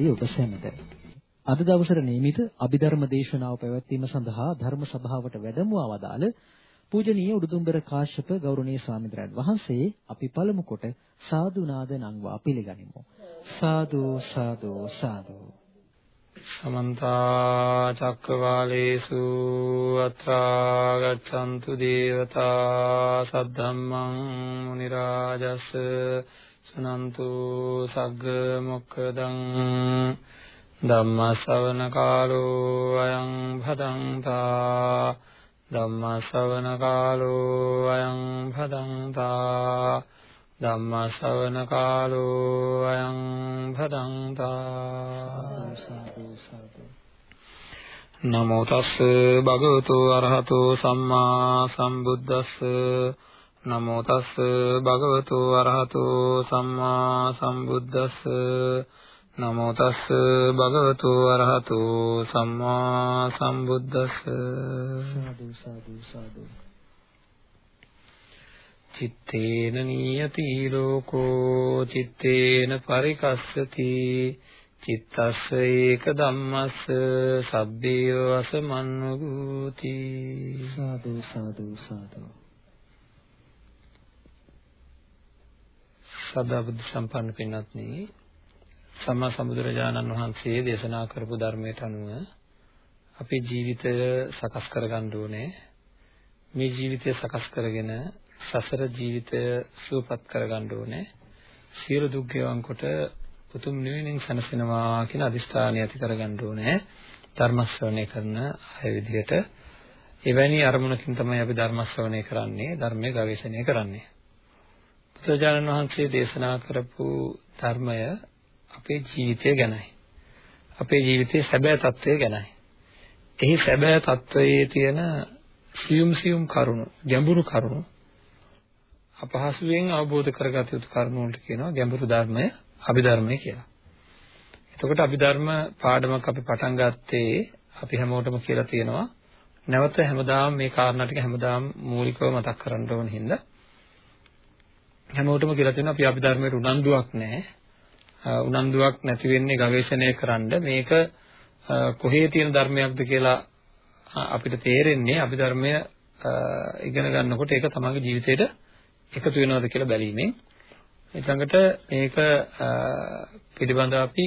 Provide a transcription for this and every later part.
සම්මා සම්බුදු සරණයි සදැහැති ඔබ සැමට. අද දවසට නියමිත අභිධර්ම දේශනාව පැවැත්වීම සඳහා ධර්ම සභාවට වැඩමවා වදාළ පූජනීය උඩුදුම්බර කාශ්‍යප ගෞරවනීය ස්වාමීන් වහන්සේ අපි පළමු කොට සාදු නාද නංවා පිළිගනිමු. සාදු සාදු සාදු සමන්ත චක්කවාලේසු අත්‍රා ගච්ඡන්තු දේවතා සද්දම්මං මුනි රාජස් සනන්තු සග්ග මොක්කදං ධම්ම ශ්‍රවණ කාලෝ අයං භදංතා ධම්ම ශ්‍රවණ කාලෝ අයං භදංතා ධම්ම ශ්‍රවණ කාලෝ අයං භදංතා නමෝ තස් භගවතු අරහතෝ සම්මා සම්බුද්දස්ස නමෝ තස් භගවතු අරහතෝ සම්මා සම්බුද්දස්ස නමෝ තස් භගවතු අරහතෝ සම්මා සම්බුද්දස්ස සාදු සාදු සාදු. චිත්තේන නියති ලෝකෝ චිත්තේන පරිකස්සති. චිත්තස්ස ඒක ධම්මස්ස සබ්බේ වසමන්නුගූති සාදු සාදු සාදු සදා බුද්ධ සම්පන්න පින්වත්නි සම්මා සම්බුදුරජාණන් වහන්සේ දේශනා කරපු ධර්මයට අනුව අපේ ජීවිතය සකස් කරගන්න ඕනේ. මේ ජීවිතය සකස් කරගෙන සසර ජීවිතය සුවපත් කරගන්න ඕනේ. සියලු දුක් ගෙවන් කොට උතුම් නිවනින් සැනසෙනවා කියන අදිෂ්ඨානය ඇති කරගන්න ඕනේ. ධර්ම ශ්‍රවණය කරන අය විදිහට එවැනි අරමුණකින් තමයි අපි ධර්ම ශ්‍රවණය කරන්නේ ධර්මයේ ගවේෂණය කරන්නේ. බුදුරජාණන් වහන්සේ දේශනා කරපු ධර්මය අපේ ජීවිතය ගැනයි. අපේ ජීවිතයේ සැබෑ తත්වය ගැනයි. එහි සැබෑ తත්වයේ තියෙන සියුම් සියුම් කරුණු, ගැඹුරු කරුණු අපහසුයෙන් අවබෝධ කරගත යුතු කරුණු වලට කියනවා ගැඹුරු ධර්මය, අභිධර්මය කියලා. එතකොට අභිධර්ම පාඩමක් අපි පටන් ගත්තේ අපි හැමෝටම කියලා තියෙනවා නැවත හැමදාම මේ කාරණා ටික හැමදාම මූලිකව මතක් කරගන්න ඕන හින්දා හැමෝටම කියලා තියෙනවා අපි අභිධර්මයට උනන්දුවක් නැහැ උනන්දුවක් නැති වෙන්නේ ගවේෂණය කරන්න මේක කොහේ තියෙන ධර්මයක්ද කියලා අපිට තේරෙන්නේ අභිධර්මය ඉගෙන ගන්නකොට ඒක තමගේ ජීවිතේට එකතු වෙනවද කියලා බැලීමෙන් ඊළඟට මේක පිළිබඳව අපි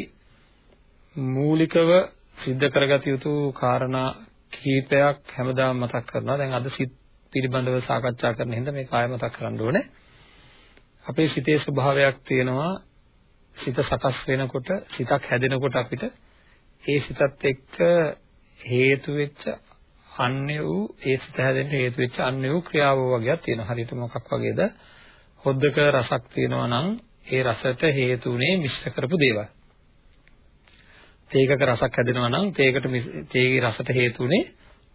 මූලිකව සිද්ධ කරගත යුතු කාරණා කීපයක් හැමදාම මතක් කරනවා. දැන් අද සිත් පිළිබඳව සාකච්ඡා කරන හින්දා මේක ආයෙ මතක් කරන්න ඕනේ. අපේ සිතේ ස්වභාවයක් තියෙනවා. සිත සකස් වෙනකොට සිතක් හැදෙනකොට අපිට ඒ සිතත් එක්ක හේතු වෙච්ච අන්‍ය වූ ඒ සිත හැදෙන්න හේතු වෙච්ච අන්‍ය වූ ක්‍රියාව වගේක් තියෙනවා. හරියට මොකක් වගේද? හොද්දක රසක් තියෙනවා නම් ඒ රසට හේතුුනේ මිශ්‍ර කරපු දේවල්. තේකක රසක් හැදෙනවා නම් තේකට තේගේ රසට හේතුුනේ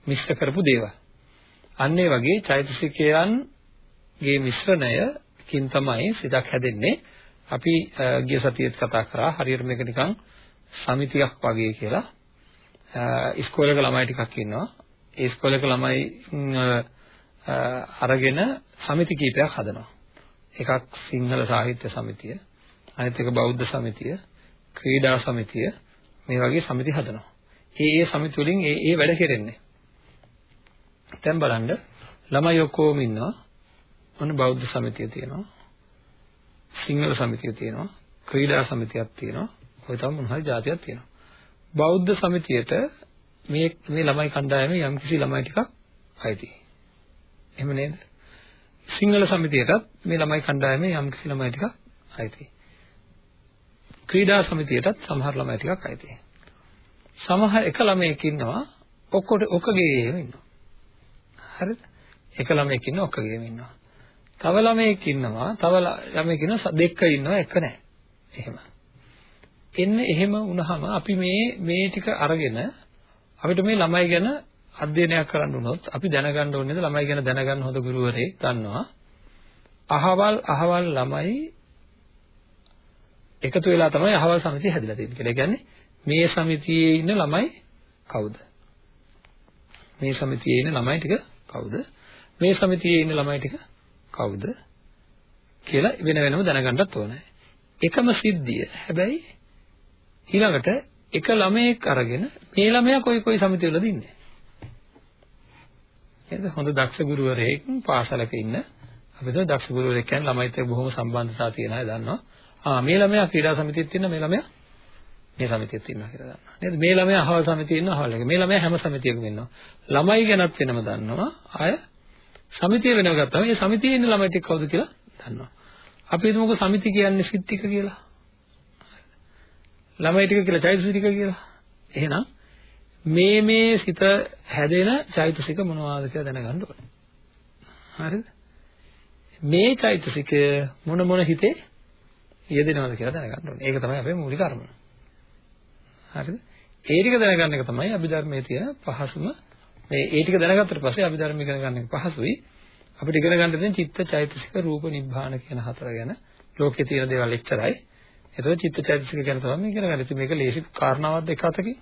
මිශ්‍ර කරපු දේවල්. අන්න ඒ වගේ චෛතසිකයන්ගේ මිශ්‍රණය කින් තමයි සිතක් හැදෙන්නේ. අපි ගිය සතියේත් කතා කරා හරියට මේක නිකන් සමිතියක් වගේ කියලා. ඉස්කෝලේක ළමයි ටිකක් ඉන්නවා. ඒ ඉස්කෝලේක ළමයි අරගෙන සමිති කීපයක් හදනවා. එකක් සිංහල සාහිත්‍ය සමිතිය, අනිත් එක බෞද්ධ සමිතිය, ක්‍රීඩා සමිතිය මේ වගේ සමිති හදනවා. ඒ ඒ සමිති වලින් ඒ ඒ වැඩ කෙරෙන්නේ. දැන් බලන්න ළමයි ඔක්කොම ඉන්නවා. ඔන්න බෞද්ධ සමිතිය තියෙනවා. සිංහල සමිතිය තියෙනවා. ක්‍රීඩා සමිතියක් තියෙනවා. ඔය තමයි මොන හරි જાතියක් තියෙනවා. බෞද්ධ සමිතියට මේ මේ ළමයි කණ්ඩායමේ යම්කිසි ළමයි ටිකක් අයිති. එහෙම නේද? සිංහල සමිතියටත් මේ ළමයි කණ්ඩායමේ යම්කිසි ළමයි ටිකක් අයිති. ක්‍රීඩා සමිතියටත් සමහර ළමයි ටිකක් අයිති. සමහර එක ළමයෙක් ඉන්නවා ඔක්කොට ඔකගේ ඉන්නවා. හරිද? එක ළමයෙක් ඉන්නවා ඔකගේම ඉන්නවා. තව ළමයෙක් ඉන්නවා තව ළමයෙක් ඉන්නවා දෙක ඉන්නවා එක නැහැ. එහෙම. එන්නේ එහෙම වුණාම අපි මේ මේ ටික අරගෙන අපිට මේ ළමයි ගැන අධ්‍යයනයක් කරන්න වුණොත් අපි දැනගන්න ඕනේ ළමයි ගැන දැනගන්න හොඳ ගුරුවරයෙක් ගන්නවා. අහවල් අහවල් ළමයි එකතු වෙලා තමයි අහවල් සමිතිය හැදිලා තියෙන්නේ කියලා. ඒ කියන්නේ මේ සමිතියේ ඉන්න ළමයි කවුද? මේ සමිතියේ ඉන්න ළමයි ටික කවුද? මේ සමිතියේ ඉන්න ළමයි ටික කවුද කියලා වෙන වෙනම දැනගන්නත් ඕනේ. එකම සිද්ධිය. හැබැයි ඊළඟට එක ළමයෙක් අරගෙන මේ ළමයා කොයි කොයි සමිතිවලද ඉන්නේ. නේද? හොඳ දක්ෂ ගුරුවරයෙක් පාසලක ඉන්න අපිට දක්ෂ ගුරුවරයෙක් කියන්නේ ළමයිත් එක්ක බොහොම සම්බන්ධතා තියෙන අය දන්නවා. ආ මේ ළමයා ක්‍රීඩා සමිතියෙත් ඉන්න මේ ළමයා මේ සමිතියෙත් ඉන්නවා කියලා දන්නවා. නේද? මේ ළමයා අහවල් සමිතියේ ඉන්නවා අහවල් එක. මේ ළමයා හැම සමිතියකම ඉන්නවා. ළමයි ගැනත් වෙනම දන්නවා. අය සමිතිය වෙනව ගත්තාම මේ සමිතියේ ඉන්න ළමයි ටික කවුද කියලා දන්නවා. අපි හිතමුකෝ සමිති කියන්නේ සිත් ටික කියලා. ළමයි ටික කියලා චෛතසික ටික කියලා. එහෙනම් මේ මේ සිත හැදෙන චෛතසික මොනවාද කියලා දැනගන්න ඕනේ. හරිද? මේ චෛතසික මොන මොන හිතේ යෙදෙනවද කියලා දැනගන්න ඕනේ. ඒක තමයි අපේ මූලික අරමුණ. හරිද? ඒ ටික දැනගන්න එක තමයි අභිධර්මයේ තියෙන පහසුම මේ ඒ ටික දැනගත්තට පස්සේ අභිධර්ම ඉගෙන ගන්න එක පහසුයි. අපිට ඉගෙන ගන්න තියෙන චිත්ත චෛතසික රූප නිබ්බාන කියන හතර ගැන ලෝකේ තියෙන දේවල් එච්චරයි. එතකොට චිත්ත චෛතසික ගැන තමයි මේ ඉගෙන ගන්න. ඉතින් මේක ලේසි කාරණාවක්ද එක අතකින්?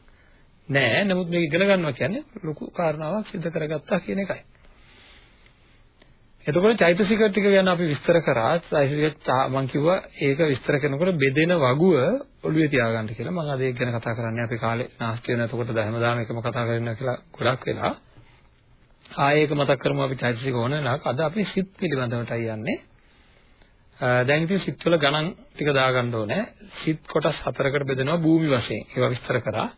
නෑ. නමුත් මේක ඉගෙන ගන්නවා කියන්නේ ලොකු කාරණාවක් සිදු කරගත්තා කියන එකයි. එතකොට චෛතසික ටික ගැන අපි විස්තර කරා. චෛතසික මම කිව්වා ඒක විස්තර කරනකොට බෙදෙන වගුව ඔළුවේ තියාගන්න කියලා. මම අද ඒක ගැන කතා කරන්නේ අපි කාලේ නාස්ති වෙන එතකොට හැමදාම එකම කතා කරනවා කියලා ගොඩක් වෙලා. ආයේ ඒක මතක් කරමු අපි චෛතසික ඕන වෙලාවක. අද අපි සිත් පිළිබඳවටයි යන්නේ. දැන් ඉතින් සිත්වල ගණන් ටික දාගන්න ඕනේ. සිත් කොටස් හතරකට බෙදෙනවා භූමි වශයෙන්. ඒවා විස්තර කරා.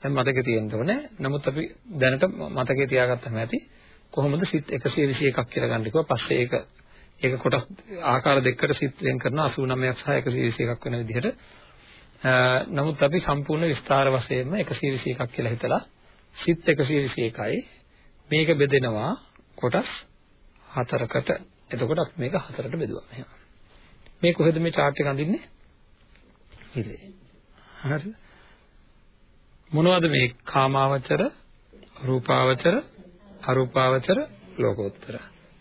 දැන් මතකේ තියෙන්න ඕනේ. නමුත් අපි දැනට මතකේ තියාගත්තම ඇති. කොහොමද සිත් 121ක් කියලා ගන්න කිව්වා. පස්සේ ඒක ඒක කොටස් ආකාර දෙකකට සිත් වෙන් කරනවා 89ක් සහ 121ක් වෙන විදිහට. නමුත් අපි සම්පූර්ණ විස්තර වශයෙන්ම 121ක් කියලා හිතලා සිත් 121යි මේක බෙදෙනවා කොටස් හතරකට. එතකොට අපි මේක හතරට බෙදුවා. එහෙනම් මේ කොහෙද මේ chart එක අඳින්නේ? ඉතින් හරිද? මොනවද මේ කාමාවචර, රූපාවචර, අරූපාවචර ලෝකෝත්තර.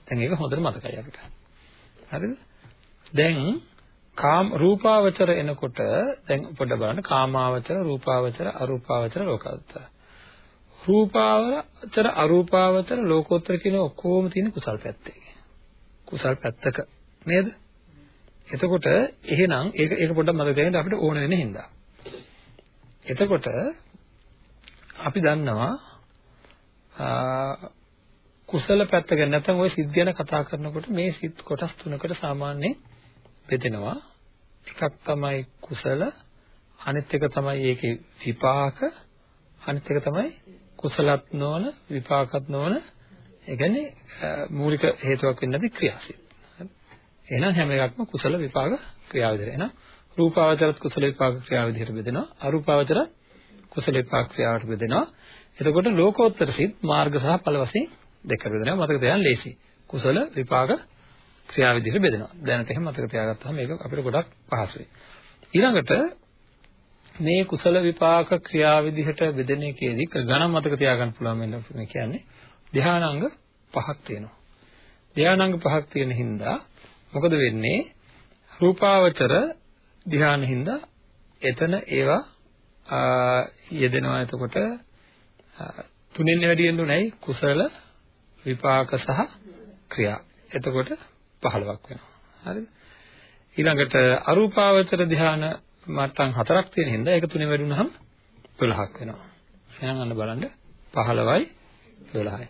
දැන් ඒක හොඳට මතකයි අපිට. හරිද? දැන් කාම රූපාවචර එනකොට දැන් පොඩ්ඩ බලන්න කාමාවචර, රූපාවචර, අරූපාවචර ලෝකෝත්තර. රූපාවචර, අරූපාවචර ලෝකෝත්තර කියන ඔක්කොම තියෙන කුසල් පැත්තේ. කුසල් පැත්තක නේද? එතකොට එහෙනම් ඒක ඒක පොඩ්ඩක් මතක තියාගන්න අපිට ඕන වෙන හින්දා. එතකොට අපි දන්නවා කුසල පැත්ත ගැන නැත්නම් ওই සිත් ගැන කතා කරනකොට මේ සිත් කොටස් තුනකට සාමාන්‍යයෙන් බෙදෙනවා. එකක් තමයි කුසල අනිත් එක තමයි ඒකේ විපාක අනිත් එක තමයි කුසලත් නොවන විපාකත් නොවන ඒ කියන්නේ මූලික හේතුවක් වෙන්නේ නැති ක්‍රියාසිත. එහෙනම් හැම එකක්ම කුසල විපාක ක්‍රියා විදිහට. එහෙනම් රූපාවචරත් කුසල විපාක ක්‍රියා විදිහට බෙදෙනවා. අරූපාවචර කුසල විපාක ක්‍රියාවට බෙදෙනවා. එතකොට ලෝකෝත්තර සිත් මාර්ග සහ ඵල වශයෙන් දෙකට බෙදෙනවා. මතක තියාගන්න ලේසි. කුසල විපාක ක්‍රියා විදිහට බෙදෙනවා. දැනට එහෙම මතක තියාගත්තාම මේක අපිට ගොඩක් පහසුයි. ඊළඟට මේ කුසල විපාක ක්‍රියා විදිහට බෙදෙන එකේදී ගණන් මතක තියාගන්න පුළුවන් වෙන මේ කියන්නේ ධානාංග පහක් තියෙනවා. ධානාංග පහක් තියෙන හින්දා මොකද වෙන්නේ? රූපාවචර ධානය හින්දා එතන ඒවා යෙදෙනවා එතකොට තුනෙන් වැඩි වෙන්න උනායි කුසල විපාක සහ ක්‍රියා. එතකොට 15ක් වෙනවා. හරිද? ඊළඟට අරූපාවචර ධ්‍යාන මට්ටම් හතරක් තියෙන හින්දා ඒක තුනේ වැඩි වුණාම 12ක් වෙනවා. එහෙනම් අන්න බලන්න 15යි 12යි.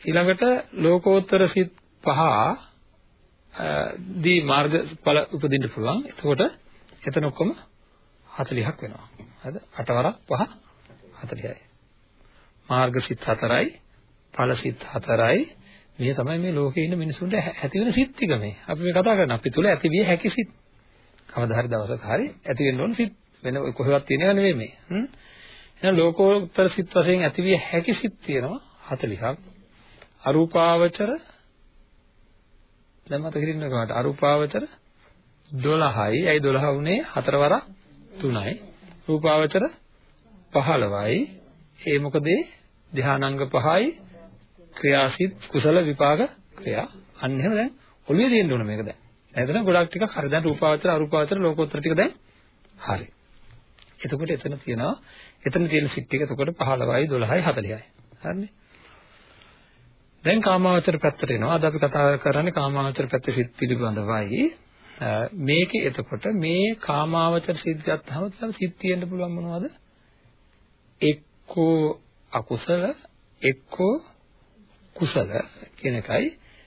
ඊළඟට ලෝකෝත්තර සිත් පහ දී මාර්ගඵල උපදින්න පුළුවන්. එතකොට එතන ඔක්කොම 40ක් වෙනවා. හරිද? 8 වරක් 5 40යි. මාර්ගසිත හතරයි ඵලසිත හතරයි මේ තමයි මේ ලෝකේ ඉන්න මිනිසුන්ට ඇති වෙන සිත් ටික මේ. අපි මේ කතා කරන්නේ අපි තුල ඇති විය හැකි සිත්. කවදා හරි දවසක හරි ඇති වෙන්න ඕන සිත් වෙන කොහෙවත් තියෙනව නෙවෙයි මේ. හ්ම්. එහෙනම් ලෝකෝත්තර සිත් වශයෙන් ඇති විය හැකි සිත් තියෙනවා 40ක්. අරූපාවචර දැන් මතක හිටින්න කොහොමද අරූපාවචර 12යි. ඇයි 12 වුනේ? හතර වරක් 3යි. රූපාවචර 15යි. ඒ මොකද ධානාංග පහයි ක්‍රියාසිත කුසල විපාක ක්‍රියා අන්න එහෙම දැන් ඔළුවේ තියෙන්න ඕන මේක දැන්. එතන ගොඩක් ටිකක් හරි දැන් රූපාවචර අරූපාවචර ලෝකෝත්තර ටික දැන් හරි. එතකොට එතන තියෙනවා එතන තියෙන සිත් ටික එතකොට 15යි 12යි 40යි. හරිනේ. දැන් කාමාවචර පැත්තට එනවා. අද අපි කතා කරන්නේ කාමාවචර පැත්තේ සිත් පිළිබඳවයි. මේකේ එතකොට මේ කාමාවචර සිත් ගත්තාම තමයි සිත් තියෙන්න පුළුවන් මොනවද? එක්කෝ අකුසල එක්කෝ කුසල කියන එකයි.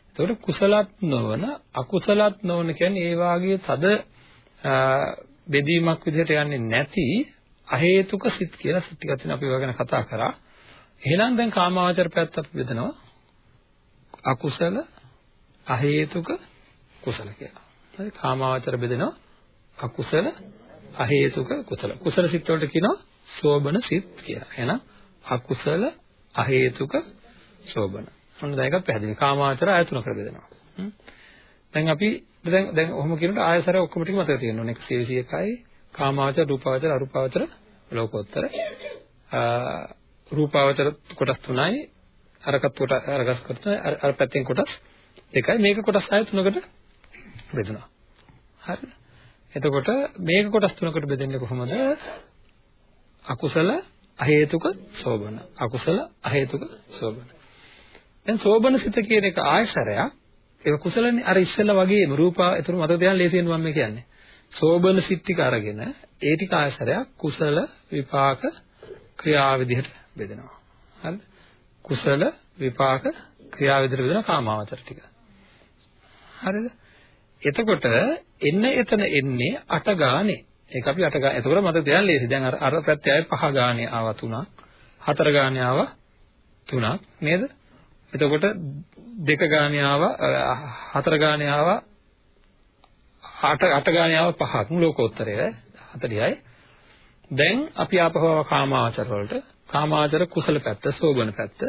එතකොට කුසලත් නොවන අකුසලත් නොවන කියන්නේ ඒ වාගේ තද බෙදීමක් විදිහට යන්නේ නැති අහේතුක සිත් කියලා සිත් ටිකක් තියෙන අපි ඒවා ගැන කතා කරා. එහෙනම් දැන් කාමාවචර පැත්තත් බෙදනවා. අකුසල අහේතුක කුසල කියලා. හරි කාමාවචර බෙදෙනවා අකුසල අහේතුක කුසල. කුසල සිත් වලට කියනවා සෝබන සිත් කියලා. එහෙනම් අකුසල අහේතුක සෝබන. ඔන්න දැන් එකක් පැහැදිලි. කාමාවචර ආයතන බෙදෙනවා. දැන් අපි දැන් දැන් ඔහොම කියනකොට ආයසර ඔක්කොම ටික මතක තියෙන්න ඕනේ 121යි කාමාවචර රූපාවචර අරූපාවචර ලෝකෝත්තර. රූපාවචර කොටස් තුනයි. අරකට කොට අරගස් කොට අර පැත්තෙන් කොටස් දෙකයි. මේක කොටස් ආය තුනකට බෙදුණා. හරිද? එතකොට මේක කොටස් තුනකට බෙදෙන්නේ කොහොමද? අකුසල අහේතුක සෝබන. අකුසල අහේතුක සෝබන. දැන් සෝබන සිත කියන එක ආයශරයක්. ඒක කුසලනේ අර ඉස්සෙල්ලා වගේම රූපා ඒතර මතක තියාගන්න ලේසියෙන් මම මේ කියන්නේ. සෝබන සිත් ටික අරගෙන ඒ ටික ආයශරයක් කුසල විපාක ක්‍රියා විදිහට බෙදෙනවා. හරිද? කුසල විපාක ක්‍රියා විදිහට බෙදෙන කාමාවචර ටික. හරිද? එතකොට එන්න එතන එන්නේ අට ගානේ. ඒක අපි අට ගානේ එතකොට මතක තියාගන්න ලේසි. දැන් අර අර පැත්තේ ආයේ පහ ගානේ ආවා තුනක් හතර ගානේ ආවා තුනක් නේද? එතකොට දෙක ගානේ ආවා හතර ගානේ ආවා අට අට ගානේ ආවා පහක් ලෝකෝත්තරය 40යි දැන් අපි ආපහු කාමාවචර වලට කාමාවචර කුසල පැත්ත සෝබන පැත්ත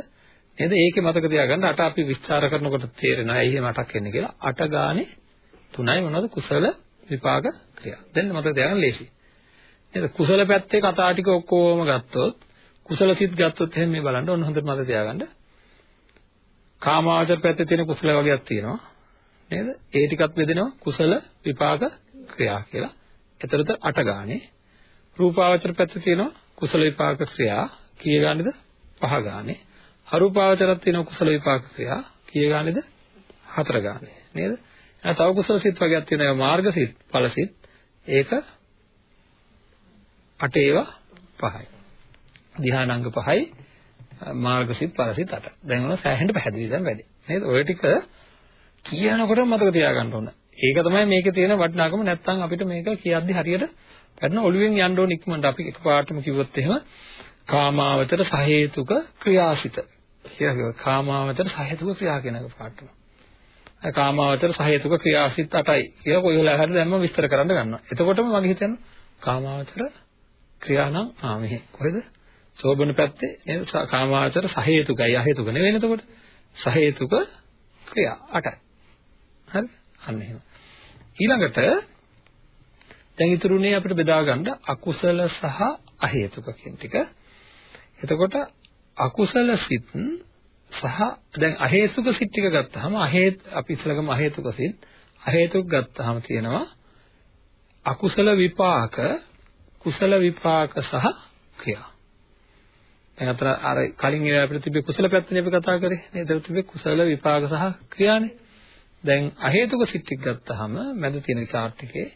නේද? ඒකේ මතක තියාගන්න අට අපි විස්තර කරනකොට තේරෙනවා ඇයි එහෙම අටක් එන්නේ? කියලා. අට ගානේ තුනයි මොනවද? කුසල විපාක ක්‍රියා දැන් මතක තියාගන්න ලේසි නේද කුසල පැත්තේ කතා ටික ඔක්කොම ගත්තොත් කුසල සිත් ගත්තොත් එහෙනම් මේ බලන්න ඔන්න හොඳට මතක තියාගන්න කාමාවචර පැත්තේ තියෙන කුසල වර්ගයක් තියෙනවා නේද? ඒ ටිකත් බෙදෙනවා කුසල විපාක ක්‍රියා කියලා. එතරම් අට ගානේ. රූපාවචර පැත්තේ තියෙනවා කුසල විපාක ක්‍රියා කීය ගානේද? පහ ගානේ. අරූපාවචරත් තියෙනවා කුසල විපාක ක්‍රියා කීය ගානේද? හතර ගානේ. නේද? එහෙනම් තව කුසල සිත් වර්ගයක් තියෙනවා මාර්ග සිත්, ඵල සිත්. ඒක අට ඒවා පහයි. ධ්‍යානාංග පහයි මාර්ගසිත පරසිත අට. දැන් ඔන්න සෑහෙන්න පැහැදිලි දැන් වැඩි. නේද? ඔය ටික කියනකොට මතක තියාගන්න ඕන. ඒක තමයි මේකේ තියෙන වටිනාකම නැත්නම් අපිට මේක කියද්දි හරියට පැන ඔළුවෙන් යන්න ඕන ඉක්මනට අපි එකපාරටම කිව්වොත් එහෙම කාමාවචර සහේතුක ක්‍රියාසිත කියලා කියනවා. කාමාවචර සහේතුක ක්‍රියා කියන එක පාඩම. අය කාමාවචර සහේතුක ක්‍රියාසිත 8යි කියලා කොයි වෙලාවක හරි දැම්ම විස්තර කරන්න ගන්නවා. එතකොටම මගේ හිතෙනවා කාමාවචර ක්‍රියා නම් ආ මෙහෙ. කොහෙද? සෝබන පැත්තේ නේද? කාමාවචර සහේතුකයි අහේතුක නෙවෙයි එතකොට? සහේතුක ක්‍රියා 8යි හරි? අන්න එහෙම. ඊළඟට දැන් ඉතුරුනේ අපිට බෙදා ගන්න අකුසල සහ අහේතුක කියන ටික. එතකොට අකුසල සිත් සහ දැන් අහේතුක සිත් ටික ගත්තාම අහේත් අපි ඉස්සලගම අහේතුක සිත් අහේතුක ගත්තාම තියෙනවා අකුසල විපාක කුසල විපාක සහ ක්‍රියා දැන් අතර අර කලින් ඒවා අපිට තිබ්බේ කුසල පැත්තනේ අපි කතා කරේ නේද? ඒක තිබ්බේ කුසල විපාක සහ ක්‍රියානේ. දැන් අහේතුක සිත්තික් ගත්තාම මැද තියෙන chart එකේ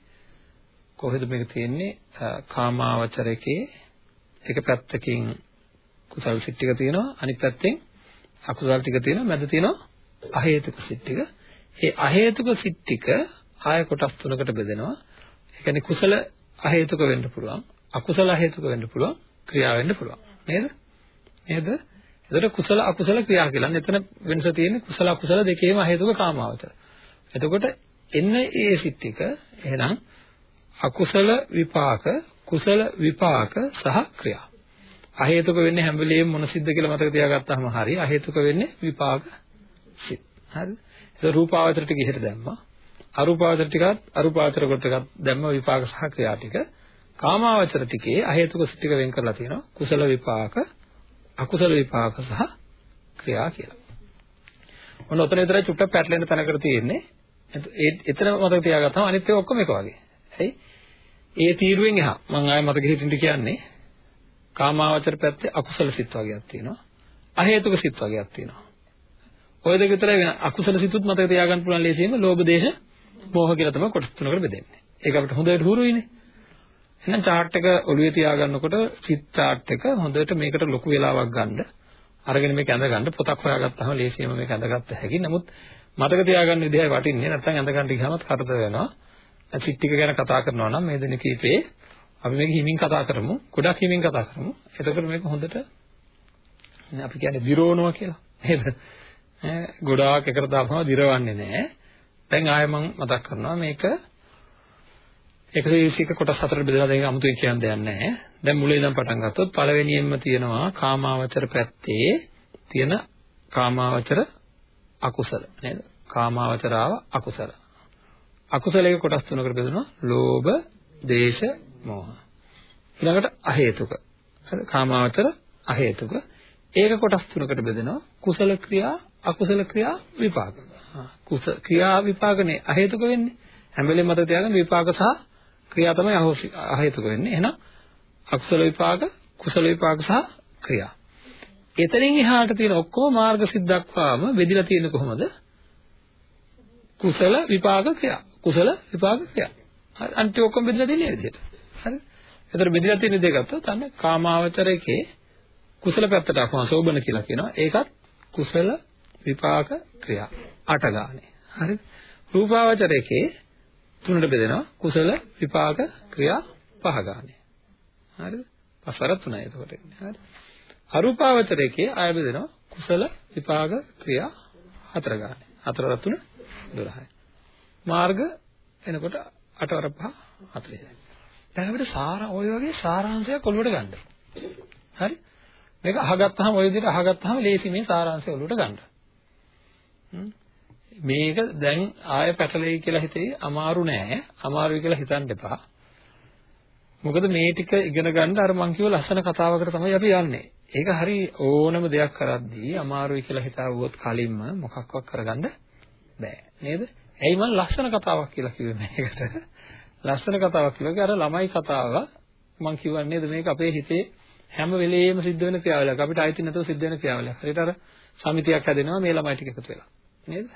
කොහෙද මේක තියෙන්නේ? කාමාවචරකේ එක පැත්තකින් කුසල සිත් ටික තියෙනවා අනිත් පැත්තෙන් අකුසල ටික තියෙනවා මැද තියෙනවා අහේතුක සිත් ටික. ඒ අහේතුක සිත් ටික ආය කොටස් තුනකට බෙදෙනවා. ඒ කියන්නේ කුසල අහේතුක වෙන්න පුළුවන්, අකුසල අහේතුක වෙන්න පුළුවන්, ක්‍රියා වෙන්න පුළුවන්. නේද? නේද? එතකොට කුසල අකුසල ක්‍රියා කියලා. එතන වෙනස තියෙන්නේ කුසල අකුසල දෙකේම හේතුක කාමාවචර. එතකොට එන්න ඒ සිත් ටික එහෙනම් අකුසල විපාක කුසල විපාක සහ ක්‍රියා. අහේතුක වෙන්නේ හැම වෙලෙම මොන සිද්ද කියලා මතක තියාගත්තාම හරි අහේතුක වෙන්නේ විපාක සිත්. හරිද? ඒක රූපාවචර ටික ඉහෙට දැම්මා. අරූපාවචර ටිකත් අරූපාවචර කොට ටිකත් දැම්ම විපාක සහ ක්‍රියා ටික. කාමාවචර ටිකේ අහේතුක සිත් ටික වෙන් කරලා තියෙනවා. කුසල විපාක අකුසල විපාක සහ ක්‍රියා කියලා. ඔන්න ඔතන විතරයි චුට්ටක් පැටලෙන තැනකට තියෙන්නේ. ඒ එතන මතක තියාගත්තම අනිත් ඒවා ඔක්කොම එක වගේ. හරි? ඒ තීරුවෙන් එහා මම ආයෙ මතක හිටින්න කියන්නේ කාමාවචර පැත්තේ අකුසල සිත් වර්ගයක් තියෙනවා. අහේතුක සිත් වර්ගයක් තියෙනවා. ඔය දෙක විතරයි වෙන අකුසල සිතුත් මතක තියාගන්න පුළුවන් ලේසියෙම ලෝභ දේශ මෝහ කියලා තමයි කොටස් තුනකට බෙදෙන්නේ. ඒක අපිට හොඳට හුරුයිනේ. එහෙනම් chart එක ඔළුවේ තියාගන්නකොට චිත් chart එක හොඳට මේකට ලොකු වෙලාවක් ගන්න. අරගෙන මේක ඇඳ ගන්න පොතක් හොයාගත්තාම ලේසියෙම මේක ඇඳගත්ත හැකි. නමුත් මතක තියාගන්න විදිහයි වටින්නේ. නැත්නම් ඇඳ ගන්න ගියාමත් කරදර වෙනවා. චිත් ටික ගැන කතා කරනවා නම් මේ දෙන කීපේ අපි මේක හිමින් කතා කරමු. ගොඩක් හිමින් කතා කරමු. එතකොට මේක හොඳට අපි කියන්නේ දිරවනවා කියලා. නේද? ඈ ගොඩාක් එකට දාපුවම දිරවන්නේ නැහැ. දැන් ආයෙ මම මතක් කරනවා මේක 121 කොටස් හතරට බෙදලා දෙක 아무තුයි කියන්න දෙයක් නැහැ. දැන් මුලින් ඉඳන් පටන් ගත්තොත් පළවෙනියෙන්ම තියෙනවා කාමාවචර පැත්තේ තියෙන කාමාවචර අකුසල නේද? කාමාවචරාව අකුසල. අකුසලයේ කොටස් තුනකට බෙදෙනවා. ලෝභ, දේශ, මෝහ. ඊළඟට අහේතුක. හරි කාමාවචර අහේතුක. ඒක කොටස් තුනකට බෙදෙනවා. කුසල ක්‍රියා, අකුසල ක්‍රියා, විපාක. කුස ක්‍රියා විපාකනේ අහේතුක වෙන්නේ. හැම වෙලෙම මතක තියාගන්න විපාක සහ ක්‍රියා තමයි අහේතුක වෙන්නේ. එහෙනම් අකුසල විපාක, කුසල විපාක සහ ක්‍රියා. එතනින් එහාට තියෙන ඔක්කොම මාර්ග සිද්දක්වාම බෙදිලා තියෙන්නේ කොහොමද? කුසල විපාක ක්‍රියා. කුසල විපාක ක්‍රියා. අන්තිම ඔක්කොම බෙදලා තියෙන්නේ විදිහට. හරි. ඒතර බෙදලා තියෙන දේ ගත්තොත් අන්න කාමාවචරයේ කුසල පැත්තට අපම සෝබන කියලා කියනවා. ඒකත් කුසල විපාක ක්‍රියා. අට ගානේ. හරිද? රූපාවචරයේ තුනට බෙදෙනවා. කුසල විපාක ක්‍රියා පහ ගානේ. හරිද? පස්වර තුනයි එතකොට එන්නේ. හරි. අරූපාවචරයේ ආය බෙදෙනවා. කුසල විපාක ක්‍රියා හතර ගානේ. හතර තුන 12යි. මාර්ග එනකොට 8 වර 5 40යි. දැන් අපිට සාර ඔය වගේ සාරාංශයක් ඔළුවට ගන්න. හරි? මේක අහගත්තාම ඔය විදිහට අහගත්තාම ලේසි මේ සාරාංශය ඔළුවට ගන්න. මේක දැන් ආය පැටලෙයි කියලා හිතේ අමාරු නෑ. අමාරුයි කියලා හිතන්න එපා. මොකද මේ ටික ඉගෙන ගන්න අර මං කිව්ව ලස්සන කතාවකට තමයි අපි යන්නේ. ඒක හරි ඕනම දෙයක් කරද්දී අමාරුයි කියලා හිතාවුවොත් කලින්ම මොකක්වත් කරගන්න බෑ. නේද? ඇයි මම ලස්සන කතාවක් කියලා කිව්වේ මේකට? ලස්සන කතාවක් කියලා කිය අර ළමයි කතාව මම කියවන්නේ නේද මේක අපේ හිතේ හැම වෙලෙම සිද්ධ වෙන ක්‍රියාවලියක් අපිට අයිති නැතුව සිද්ධ වෙන ක්‍රියාවලියක් හරියට අර සමිතියක් හැදෙනවා මේ ළමයි ටික එකතු වෙලා නේද?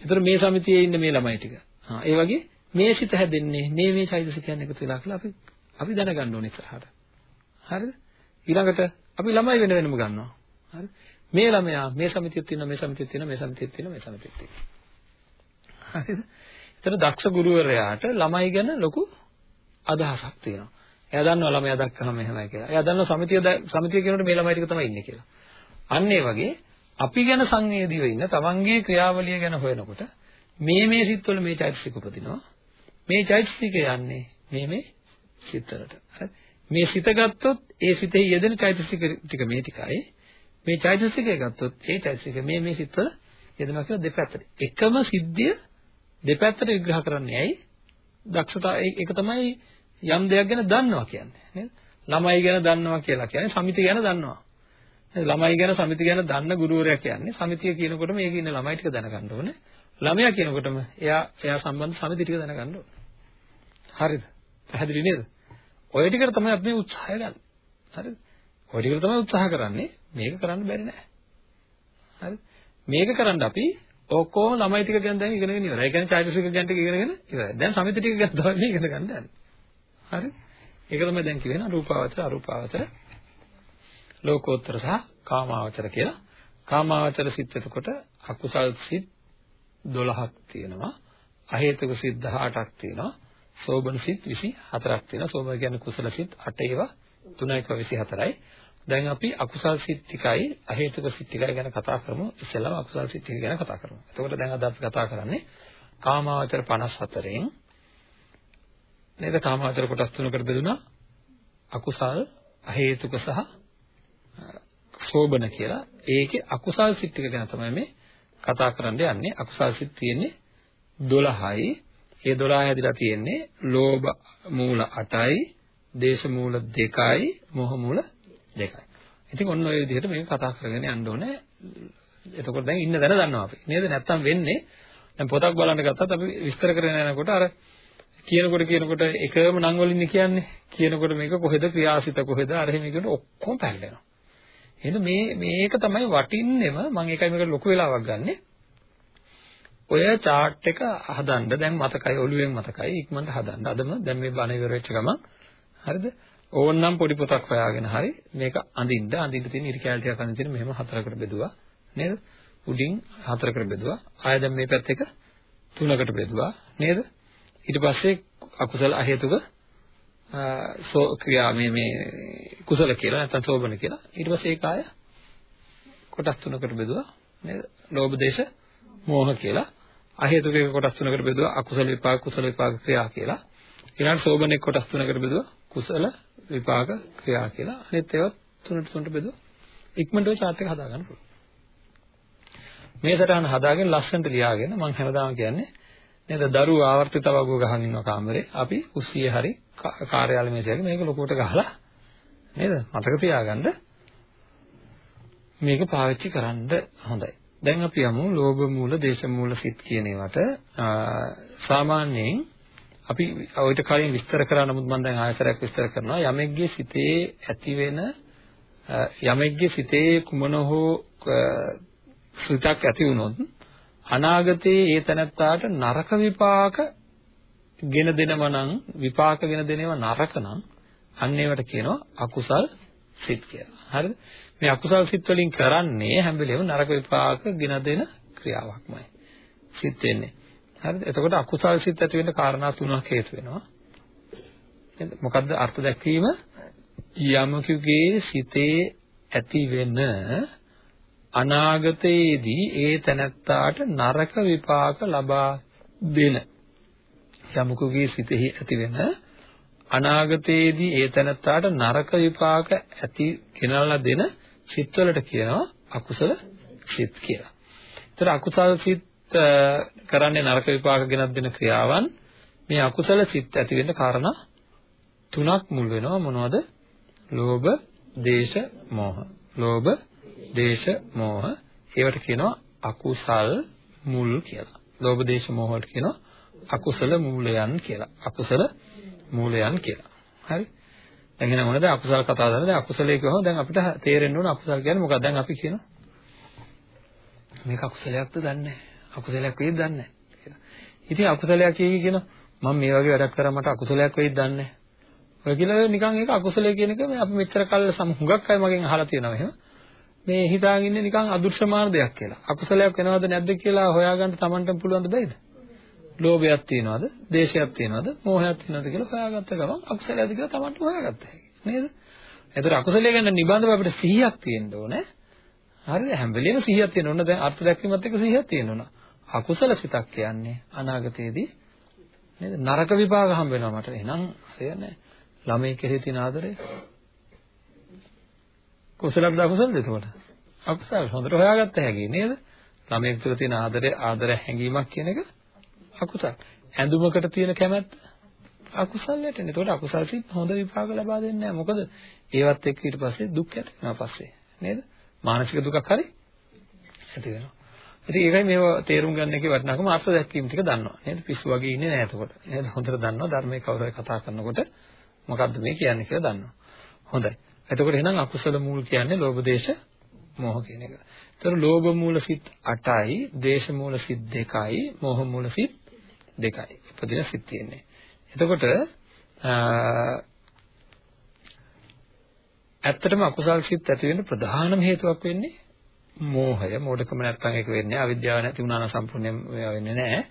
ඒතර මේ සමිතියේ ඉන්න මේ ළමයි ටික. හා ඒ වගේ මේ සිත හැදෙන්නේ මේ මේ චෛතසිකයන් එකතු වෙලා කියලා අපි අපි දැනගන්න ඕනේ ඉස්සරහට. හරිද? ඊළඟට අපි ළමයි වෙන වෙනම ගන්නවා. හරි? මේ ළමයා මේ සමිතියෙත් ඉන්නවා මේ සමිතියෙත් ඉන්නවා මේ සමිතියෙත් ඉන්නවා මේ සමිතියෙත් ඉන්නවා. හරිද? එතන දක්ෂ ගුරුවරයාට ළමයි ගැන ලොකු අදහසක් තියෙනවා. එයා දන්නවා ළමයා දැක්කම එහෙමයි කියලා. එයා දන්නවා සමිතිය සමිතිය කියනකොට මේ ළමයි ටික තමයි ඉන්නේ කියලා. අන්න ඒ වගේ අපි ගැන සංවේදීව ඉන්න තමන්ගේ ක්‍රියාවලිය ගැන හොයනකොට මේ මේ සිත්වල මේ චෛතසික උපදිනවා. මේ චෛතසික යන්නේ මේ මේ සිත්වලට. හරි? මේ සිත ගත්තොත් ඒ සිතෙහි යෙදෙන චෛතසික ටික මේ ටිකයි. මේ චෛතසිකය ගත්තොත් ඒ චෛතසික මේ මේ සිත්වල යෙදෙනවා කියලා දෙපැත්තට. එකම සිද්ධිය දෙපැත්තට විග්‍රහ කරන්නේ ඇයි? දක්ෂතාව ඒක තමයි යම් දෙයක් ගැන දන්නවා කියන්නේ නේද? ළමයි ගැන දන්නවා කියලා කියන්නේ සමිති ගැන දන්නවා. නේද? ළමයි ගැන සමිති ගැන දන්න ගුරුවරයා කියන්නේ සමිතිය කියනකොට මේකේ ඉන්න ළමයි ටික දැනගන්න ඕනේ. ළමයා කියනකොටම එයා එයා සම්බන්ධ සමිති ටික දැනගන්න ඕනේ. හරිද? පැහැදිලි නේද? ඔය ටිකට තමයි අපි මේ උත්සාහය ගන්න. හරිද? ඔය ටිකට තමයි උත්සාහ කරන්නේ. මේක කරන්න බැරි නෑ. හරිද? මේක කරන්න අපි ඔක්කොම ළමයි ටික ගැන දැන් ඉගෙනගෙන ඉවරයි. ඒ කියන්නේ චෛතසික ගැන ටික ඉගෙනගෙන ඉවරයි. දැන් සමිති ටික ගැන තමයි ඉගෙන ගන්න යන්නේ. හරි? ඒක තමයි දැන් කියවෙන රූපාවචර අරූපාවචර ලෝකෝත්තර සහ කාමාවචර කියලා. කාමාවචර සිත් එතකොට අකුසල් සිත් 12ක් තියෙනවා. අහේතුක සිත් 18ක් තියෙනවා. සෝබන සිත් 24ක් තියෙනවා. සෝබන කියන්නේ කුසල සිත් 8 ඒවා 3 1 24යි. දැන් අපි අකුසල් සිත් ටිකයි අහේතුක සිත් ටිකයි ගැන කතා කරමු. ඉස්සෙල්ලාම අකුසල් සිත් ටික ගැන කතා කරමු. එතකොට දැන් අද අපි කතා කරන්නේ කාමාවචර 54න් නේද කාමාවචර කොටස් තුනකට බෙදුණා. අකුසල් අහේතුක සහ සෝබන කියලා. ඒකේ අකුසල් සිත් ටික ගැන තමයි මේ කතා කරන්න යන්නේ. අකුසල් සිත් තියෙන්නේ 12යි. ඒ 12 හැදිලා තියෙන්නේ ලෝභ මූල 8යි, දේශ මූල 2යි, මොහ මූල දෙකයි. ඉතින් ඔන්න ඔය විදිහට මේක කතා කරගෙන යන්න ඕනේ. එතකොට දැන් ඉන්න දැන දන්නවා අපි. නේද? නැත්තම් වෙන්නේ දැන් පොතක් බලන්න ගත්තත් අපි විස්තර කරගෙන යනකොට අර කියනකොට කියනකොට එකම නම් වලින් කියන්නේ. කියනකොට මේක කොහෙද ක්‍රියාසිත කොහෙද අර එහෙම කියනකොට ඔක්කොම පැහැදිලිනවා. එහෙනම් මේ මේක තමයි වටින්නෙම මම ඒකයි මේකට ලොකු වෙලාවක් ගන්නෙ. ඔය chart එක හදන්න දැන් මතකයි ඔළුවෙන් මතකයි ඉක්මනට හදන්න. අදම දැන් මේ බණ ඉවර වෙච්ච ගමන් හරිද? ඕන්නම් පොඩි පොතක් හොයාගෙන හරි මේක අඳින්න අඳින්න තියෙන ඉරි කැලි ටිකක් අඳින්න තියෙන මෙහෙම හතරකට බෙදුවා නේද? උඩින් හතරකට බෙදුවා. ආය දැන් මේ පැත්ත එක තුනකට බෙදුවා නේද? ඊට පස්සේ අකුසල අහේතුක සෝ ක්‍රියා මේ මේ කුසල කියලා නැත්නම් සෝබන කියලා. ඊට පස්සේ ඒක ආය කොටස් තුනකට බෙදුවා නේද? ලෝභ දේශ මෝහ කියලා. අහේතුක එක කොටස් තුනකට බෙදුවා අකුසල විපාක කුසල විපාක ක්‍රියා කියලා. ඊළඟ සෝබන එක කොටස් තුනකට බෙදුවා කුසල විපාක ක්‍රියා කියලා. අනිත් ඒවා තුනට තුනට බෙදුවා. ඉක්මනට ඔය chart එක හදා ගන්න පුළුවන්. මේ සටහන හදාගෙන ලස්සනට ලියාගෙන මම හැමදාම කියන්නේ නේද දරුවෝ ආවර්තිත වගුව ගහන් ඉන්නවා කාමරේ අපි කුස්සියේ හරි කාර්යාල මේසයක මේක ලොකුවට ගහලා නේද මතක තියාගන්න මේක පාවිච්චි කරන්න හොඳයි දැන් අපි යමු ලෝභ මූල දේශ මූල සිත් කියන ඒවාට සාමාන්‍යයෙන් අපි ඔයිට කලින් විස්තර කරා නමුත් මම දැන් ආයතරයක් විස්තර කරනවා යමෙක්ගේ සිතේ ඇති වෙන යමෙක්ගේ සිතේ කුමන හෝ සිතක් ඇති වුණොත් අනාගතයේ ඒ තැනත්තාට නරක විපාක ගෙන දෙනව නම් විපාක ගෙන දෙනේවා නරක නම් අන්න ඒවට කියනවා අකුසල් සිත් කියලා. හරිද? මේ අකුසල් සිත් වලින් කරන්නේ හැම වෙලේම නරක විපාක ගෙන දෙන ක්‍රියාවක්මයි. සිත් වෙන්නේ. හරිද? එතකොට අකුසල් සිත් ඇති වෙන්න කාරණා තුනක් හේතු වෙනවා. මොකද්ද අර්ථ දැක්වීම? යමකුගේ සිතේ ඇති වෙන අනාගතයේදී ඒ තැනැත්තාට නරක විපාක ලබා දෙන යමකුගේ සිතෙහි ඇතිවෙන අනාගතයේදී ඒ තැනැත්තාට නරක විපාක ඇති කෙනලා දෙන සිත්වලට කියනවා අකුසල සිත් කියලා. ඒතර අකුසල සිත් කරන්නේ නරක විපාක ගෙනත් දෙන ක්‍රියාවන් මේ අකුසල සිත් ඇති වෙන්න කාරණා තුනක් මුල් වෙනවා මොනවද? ලෝභ, දේශ, මෝහ. ලෝභ, දේශ මොහ ඒවට කියනවා අකුසල් මුල් කියලා. ලෝභ දේශ මොහ වලට කියනවා අකුසල මූලයන් කියලා. අකුසල මූලයන් කියලා. හරි? දැන් එහෙනම් මොනවද අකුසල කතාව දන්නද? දැන් අකුසලයේ කියවම දැන් අපිට තේරෙන්න ඕන අකුසල කියන්නේ මොකක්ද? දැන් අපි කියනවා මේක අකුසලයක්ද දන්නේ නැහැ. අකුසලයක් වෙයිද දන්නේ නැහැ කියලා. ඉතින් අකුසලයක් කියයි කියන මම මේ වගේ වැඩක් කරා මට අකුසලයක් වෙයිද දන්නේ නැහැ. ඔය කියලා නිකන් ඒක අකුසලයේ කියන එක අපි මෙච්චර කල් සම හුඟක් අය මගෙන් අහලා තියෙනවා එහෙම. මේ හිතාගෙන ඉන්නේ නිකන් අදෘශ්‍යමාන දෙයක් කියලා. අකුසලයක් වෙනවද නැද්ද කියලා හොයාගන්න Tamanට පුළුවන් දෙයිද? ලෝභයක් තියනවද? දේශයක් තියනවද? මෝහයක් තියනවද කියලා හොයාගත්ත ගමන් අකුසලයක්ද කියලා Tamanට හොයාගත්ත හැකි. නේද? ඒතර අකුසලයේ ගැන නිබඳව අපිට සිහියක් තියෙන්න ඕනේ. හරිද? හැම වෙලෙම සිහියක් තියෙන්න ඕන. දැන් අර්ථ දැක්වීමත් එක්ක සිහියක් තියෙන්න ඕන. අකුසල සිතක් කියන්නේ අනාගතයේදී නේද? නරක විපාක හම්බ වෙනවා මට. එහෙනම් හරියන්නේ ළමයි කෙරෙහි තියෙන ආදරය කුසලක්ද අකුසලද එතකොට? අකුසල හොඳට හොයාගත්ත හැකි නේද? ළමයෙක් තුළ තියෙන ආදරය ආදර හැඟීමක් කියන එක අකුසල. ඇඳුමකට තියෙන කැමැත්ත අකුසල වැටෙන. එතකොට අකුසල සිත් හොඳ විපාක ලබා දෙන්නේ නැහැ. මොකද ඒවත් එක්ක ඊට පස්සේ දුක් ඇති වෙනවා පස්සේ. නේද? මානසික දුකක් හරි ඇති වෙනවා. ඉතින් ඒකයි මේව තේරුම් ගන්න එකේ වටිනාකම අර්ථ දැක්වීම ටික දන්නවා. නේද? පිස්සු වගේ ඉන්නේ නැහැ එතකොට. නේද? හොඳට දන්නවා ධර්මයේ කවුරු හරි කතා කරනකොට මොකද්ද මේ කියන්නේ කියලා දන්නවා. හොඳයි. එතකොට එහෙනම් අකුසල මූල කියන්නේ ලෝභ දේශ මොහ කියන එක. ඒතර ලෝභ මූල සිත් 8යි, දේශ මූල සිත් 2යි, මොහ මූල සිත් 2යි. උපදින සිත් තියෙන්නේ. එතකොට ඇත්තටම අකුසල් සිත් ඇති වෙන්න ප්‍රධානම හේතුවක් වෙන්නේ මෝහය. මෝඩකම නැත්තම් ඒක වෙන්නේ අවිද්‍යාව නැති වුණා නම් සම්පූර්ණයෙන් වෙන්නේ නැහැ.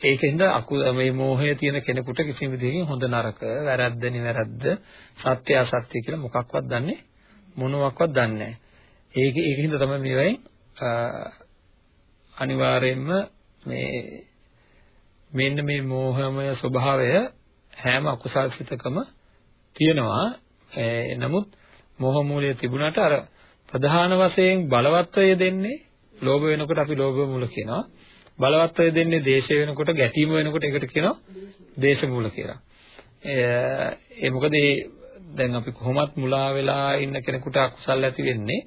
ඒකෙන්ද අකු මේ මෝහය තියෙන කෙනෙකුට කිසිම විදිහකින් හොඳ නරක වැරද්ද නිවැරද්ද සත්‍ය අසත්‍ය කියලා මොකක්වත් දන්නේ මොනවත්වත් දන්නේ නැහැ. ඒක ඒකින්ද තමයි මේවෙන් අනිවාර්යයෙන්ම මේ මෙන්න මේ මෝහමය ස්වභාවය හැම අකුසල් සිතකම තියෙනවා. නමුත් මෝහ මූලය තිබුණාට අර ප්‍රධාන වශයෙන් බලවත්වය දෙන්නේ ලෝභ වෙනකොට අපි ලෝභ මූල කියනවා. බලවත් වෙ දෙන්නේ දේශය වෙනකොට ගැටීම වෙනකොට ඒකට කියනවා දේශ මූල කියලා. ඒ මොකද ඒ දැන් අපි කොහොමත් මුලා වෙලා ඉන්න කෙනෙකුට අකුසල් ඇති වෙන්නේ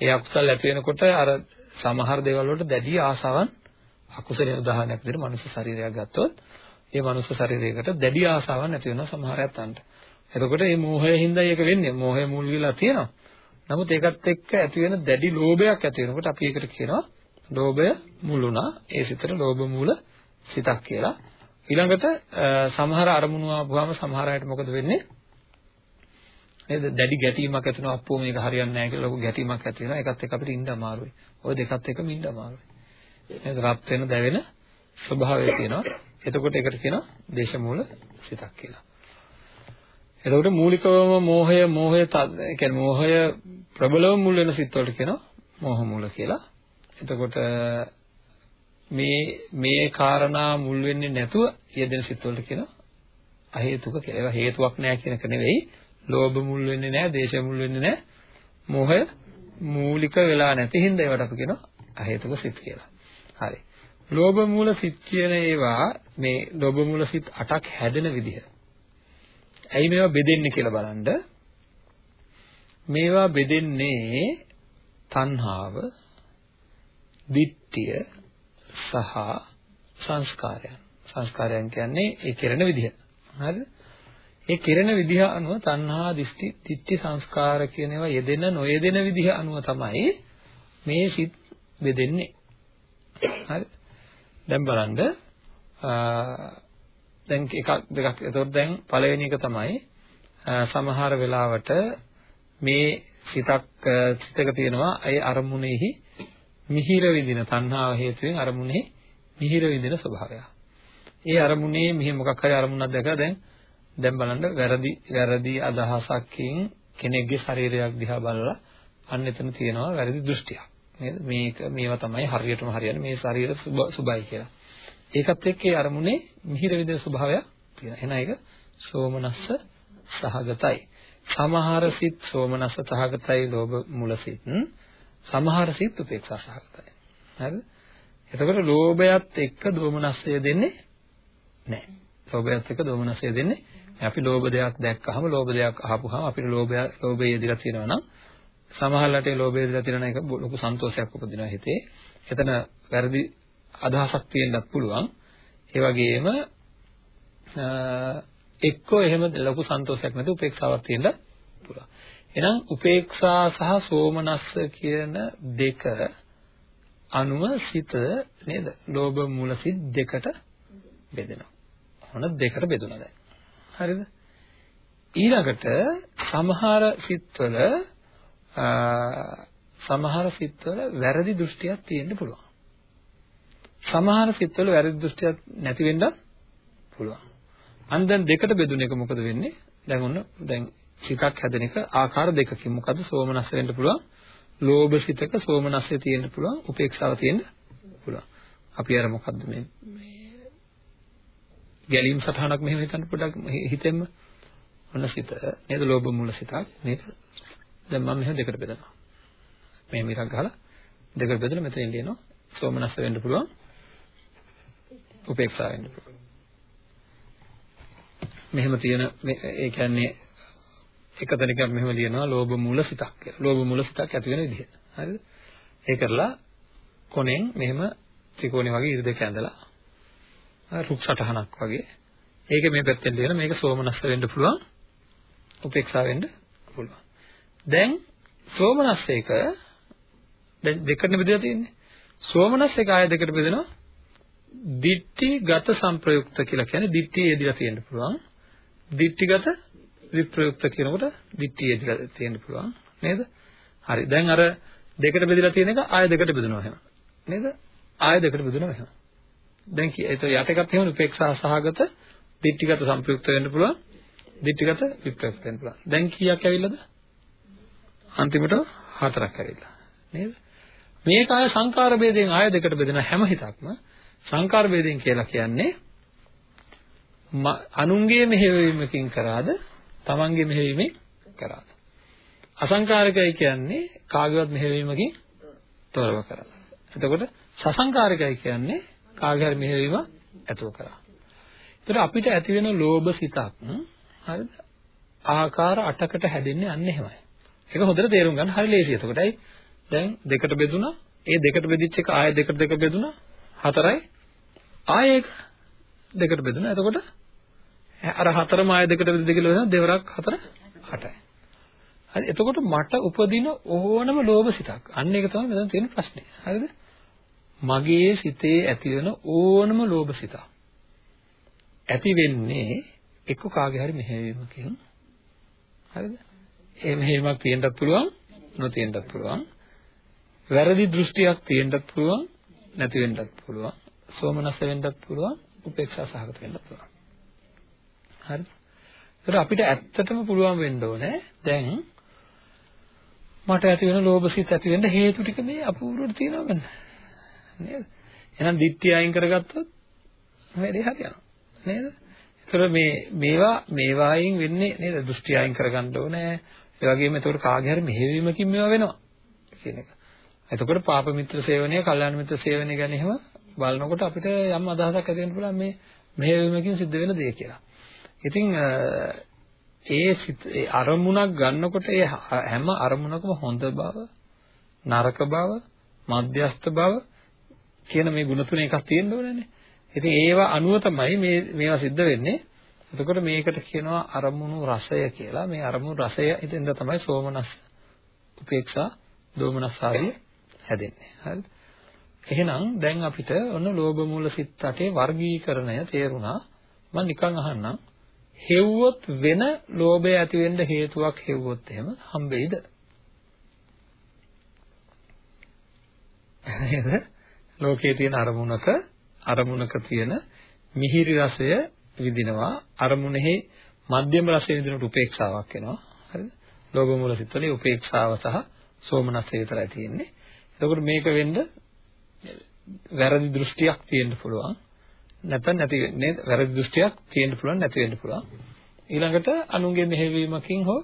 ඒ අකුසල් ඇති වෙනකොට අර සමහර දේවල් වලට දැඩි ආසාවන් අකුසලයේ උදාහරණයක් විදිහට මනුස්ස ශරීරයක් ගත්තොත් ඒ මනුස්ස ශරීරයකට දැඩි ආසාවක් නැති වෙනවා සමහර ඇත්තන්ට. එතකොට මේ මෝහයෙන් හින්දා ඒක වෙන්නේ. මෝහය මුල් වෙලා තියෙනවා. නමුත් ඒකත් එක්ක ඇති වෙන දැඩි ලෝභයක් ඇති වෙනකොට අපි ඒකට කියනවා ලෝභය මුල් වුණා. ඒ සිතට ලෝභ මූල සිතක් කියලා. ඊළඟට සමහර අරමුණු ආවම සමහර අයට මොකද වෙන්නේ? නේද? දැඩි ගැටීමක් ඇති වෙනවා අප්පෝ මේක හරියන්නේ නැහැ කියලා ලොකු ගැටීමක් ඇති වෙනවා. ඒකත් එක්ක අපිට ඉන්න අමාරුයි. ওই දෙකත් එක්කම ඉන්න අමාරුයි. නේද? රත් වෙන දැවෙන ස්වභාවය තියෙනවා. එතකොට ඒකට කියනවා දේශමූල සිතක් කියලා. එතකොට මූලිකවම මෝහය මෝහය ඒ කියන්නේ මෝහය ප්‍රබලව මුල් වෙන සිත් වලට කියනවා මෝහ මූල කියලා. එතකොට මේ මේ කාරණා මුල් වෙන්නේ නැතුව යෙදෙන සිත් වලට කියනවා අහේතුක කියලා. ඒවා හේතුවක් නෑ කියන එක නෙවෙයි. ලෝභ මුල් වෙන්නේ නෑ, දේශ මුල් වෙන්නේ නෑ. මෝහය මූලික වෙලා නැති හින්දා ඒවට අපි කියනවා අහේතුක සිත් කියලා. හරි. ලෝභ මූල සිත් කියන ඒවා මේ ලෝභ මූල සිත් 8ක් හැදෙන විදිහ. ඇයි මේවා බෙදෙන්නේ කියලා බලන්න. මේවා බෙදෙන්නේ තණ්හාව, ditthිය සහ සංස්කාරයන්. සංස්කාරයන් කියන්නේ ඒ කෙරෙන විදිහ. හරිද? ඒ කෙරෙන විදිහ අනුව තණ්හා, දිස්ති, ditthි සංස්කාර කියන ඒවා යෙදෙන නොයෙදෙන විදිහ අනුව තමයි මේ සිත් බෙදෙන්නේ. හරි? දැන් බලන්න දැන් එකක් දෙකක් එතකොට දැන් පළවෙනි එක තමයි සමහර වෙලාවට මේ සිතක් සිතක තියෙනවා ඒ අරමුණෙහි මිහිර විඳින තණ්හාව හේතුවෙන් අරමුණෙහි මිහිර විඳින ස්වභාවය. ඒ අරමුණේ මෙහි මොකක් හරි අරමුණක් දැකලා දැන් දැන් බලන්න වැරදි වැරදි අදහසකින් කෙනෙක්ගේ ශරීරයක් දිහා බලලා අන්න එතන තියෙනවා වැරදි දෘෂ්ටියක්. නේද? මේක මේවා තමයි හරියටම හරියන්නේ මේ ශරීර සුබයි කියලා. ඒකත් එක්ක ඒ අරමුණේ මිහිර විදින ස්වභාවයක් තියෙනවා. එහෙනම් ඒක සෝමනස්ස සහගතයි. සමහර සිත් සෝමනස්ස සහගතයි ලෝභ මුල සිත්. සමහර සිත් උපේක්ෂා සහගතයි. හරිද? එතකොට ලෝභයත් එක්ක දෝමනස්සය දෙන්නේ නැහැ. ලෝභයත් එක්ක දෝමනස්සය දෙන්නේ අපි ලෝභ දෙයක් දැක්කහම ලෝභ දෙයක් අහපුහම අපිට ලෝභය ලෝභය යෙදලා තියෙනවා නම් සමහරවිට ඒ ලෝභය යෙදලා තියෙන එක ලොකු සන්තෝෂයක් උපදිනවා හිතේ. එතන වැරදි අදහසක් තියෙන්නත් පුළුවන්. ඒ වගේම එක්කෝ එහෙම ලොකු සන්තෝෂයක් නැති උපේක්ෂාවක් තියෙන්න පුළුවන්. එහෙනම් උපේක්ෂා සහ සෝමනස්ස කියන දෙක අනුව සිත නේද? ලෝභ මූල සිත් දෙකට බෙදෙනවා. මොන දෙකට බෙදුණාද? හරිද? ඊළඟට සමහර සිත්වල සමහර සිත්වල වැරදි දෘෂ්ටියක් තියෙන්න පුළුවන්. සමහර සිත්වල වැරදි දෘෂ්ටියක් නැති වෙන්නත් පුළුවන්. අන්න දැන් දෙකට බෙදුන එක මොකද වෙන්නේ? දැන් ඔන්න දැන් සිතක් හැදෙන එක ආකාර දෙකකින් මොකද සෝමනස්ස වෙන්න පුළුවන්. ලෝභ සිතක සෝමනස්සය තියෙන්න පුළුවන්. උපේක්ෂාව තියෙන්න පුළුවන්. අපි අර මොකද්ද මේ ගැලීම් සටහනක් මෙහෙම හිතන්න පොඩ්ඩක් හිතෙන්න. ඔන්න සිත නේද ලෝභ මූල සිතක් නේද? දැන් මම මෙහෙම දෙකට බෙදනවා. මේ මිරක් ගහලා දෙකට බෙදලා මෙතන ලියනවා. සෝමනස්ස වෙන්න පුළුවන්. උපේක්ෂා වෙන්න පුළුවන්. මෙහෙම තියෙන ඒ කියන්නේ එක තැනක මෙහෙම ලියනවා ලෝභ මූල සිතක් කියලා. ලෝභ මූල සිතක් ඇති වෙන විදිහ. හරිද? ඒ කරලා කොනෙන් මෙහෙම ත්‍රිකෝණේ වගේ ඉර දෙක ඇඳලා රුක් සටහනක් වගේ. ඒක මේ පැත්තෙන් ලියන මේක සෝමනස්ස වෙන්න පුළුවන්. උපේක්ෂා වෙන්න පුළුවන්. දැන් සෝමනස්ස එක දැන් දෙකට බෙදලා තියෙන්නේ. සෝමනස්ස එක ආය දෙකට බෙදෙනවා. දිට්ඨි ගත සංප්‍රයුක්ත කියලා කියන්නේ දිට්ඨිය යෙදලා තියෙන්න පුළුවන්. දිට්ඨිගත විප්‍රයුක්ත කියනකොට දිට්ඨිය යෙදලා තියෙන්න පුළුවන් නේද? හරි. දැන් අර දෙකට බෙදලා තියෙන එක ආය දෙකට බෙදනවා එහෙම. නේද? ආය දෙකට බෙදනවා එහෙම. දැන් ඒක යට එකත් එහෙම උපේක්ෂා සහගත දිට්ඨිගත සංප්‍රයුක්ත වෙන්න පුළුවන්. දිට්ඨිගත විප්‍රයුක්ත වෙන්න පුළුවන්. දැන් කීයක් ඇවිල්ලාද? අන්තිමට හතරක් ඇවිල්ලා. නේද? මේක ආය සංකාර ભેදයෙන් ආය දෙකට බෙදෙන හැම හිතක්ම සංකාර ભેදයෙන් කියලා කියන්නේ අනුන්ගේ මෙහෙයවීමකින් කරාද තමන්ගේ මෙහෙයවීමෙන් කරාද අසංකාරිකයි කියන්නේ කාගේවත් මෙහෙයවීමකින් තොරව කරා. එතකොට සසංකාරිකයි කියන්නේ කාගේ හරි මෙහෙයවීම ඇතුව කරා. ඒතර අපිට ඇති වෙන ලෝභ සිතක් හරිද? ආකාර 8කට හැදෙන්නේ අන්න එහෙමයි. ඒක හොඳට තේරුම් ගන්න හරි ලේසියි. එතකොටයි දැන් දෙකට බෙදුනා. ඒ දෙකට බෙදිච්ච එක ආයෙ දෙකට දෙක බෙදුනා. හතරයි. ආයෙ එක දෙකට බෙදුනා. එතකොට අර හතරම ආය දෙකට බෙද දෙකල වෙනවා දෙවරක් හතර අටයි. හරි එතකොට මට උපදින ඕනම ලෝභ සිතක්. අන්න ඒක තමයි මෙතන තියෙන ප්‍රශ්නේ. හරිද? මගේ සිතේ ඇතිවන ඕනම ලෝභ සිත ඇති වෙන්නේ එක්ක කාගේ හරි මෙහෙයවීමකින් හරිද ඒ මෙහෙයීමක් තියෙන්නත් පුළුවන් නොතියෙන්නත් පුළුවන් වැරදි දෘෂ්ටියක් තියෙන්නත් පුළුවන් නැති වෙන්නත් පුළුවන් සෝමනස්ස වෙන්නත් පුළුවන් උපේක්ෂා සහගත වෙන්නත් පුළුවන් හරිද ඒකට අපිට ඇත්තටම පුළුවන් වෙන්න ඕනේ දැන් මට ඇති වෙන ලෝභසිත ඇති වෙන්න හේතු ටික මේ අපූර්වට තියෙනවා මන්න. නේද? එහෙනම් දිට්ඨිය අයින් කරගත්තොත් වැඩේ හරියනවා. නේද? ඒතර මේ මේවා මේවායින් වෙන්නේ නේද? දෘෂ්ටි අයින් කරගන්න ඕනේ. ඒ වගේම ඒතකොට කාගේ හරි මෙහෙවීමකින් මේවා වෙනවා කියන එක. එතකොට පාප මිත්‍ර සේවනය, කල්යාණ මිත්‍ර සේවනය ගැන එහෙම බලනකොට අපිට යම් අදහසක් ඇති වෙන්න පුළුවන් මේ මෙහෙයවීමකින් සිද්ධ වෙන දේ කියලා. ඉතින් ඒ ඒ අරමුණක් ගන්නකොට ඒ හැම අරමුණකම හොඳ බව, නරක බව, මධ්‍යස්ථ බව කියන මේ ගුණ තුන එකක් තියෙන්න ඕනේනේ. ඉතින් ඒවා අනුව තමයි මේ මේවා සිද්ධ වෙන්නේ. එතකොට මේකට කියනවා අරමුණු රසය කියලා. මේ අරමුණු රසය ඉතින්ද තමයි සෝමනස්, උපේක්ෂා, දෝමනස් ආදී හැදෙන්නේ. හරිද? එහෙනම් දැන් අපිට ඔන්න ලෝභ මූල සිත් 8 වර්ගීකරණය තේරුණා. මම නිකන් අහන්නම්. හෙව්වොත් වෙන ලෝභය ඇති වෙන්න හේතුවක් හෙව්වොත් එහෙම හම්බෙයිද? නේද? ලෝකයේ තියෙන අරමුණක අරමුණක තියෙන මිහිරි රසය විඳිනවා අරමුණෙහි මධ්‍යම රසය විඳිනට උපේක්ෂාවක් එනවා හරිද? ලෝභ මූල සිත්වලේ උපේක්ෂාව සහ සෝමනස්සය විතරයි තියෙන්නේ. එතකොට මේක වෙන්න වැරදි දෘෂ්ටියක් තියෙන්න පුළුවන්. නැත්නම් නැති නේද? වැරදි දෘෂ්ටියක් තියෙන්න පුළුවන් නැති වෙන්න පුළුවන්. ඊළඟට අනුන්ගේ මෙහෙවීමකින් හෝ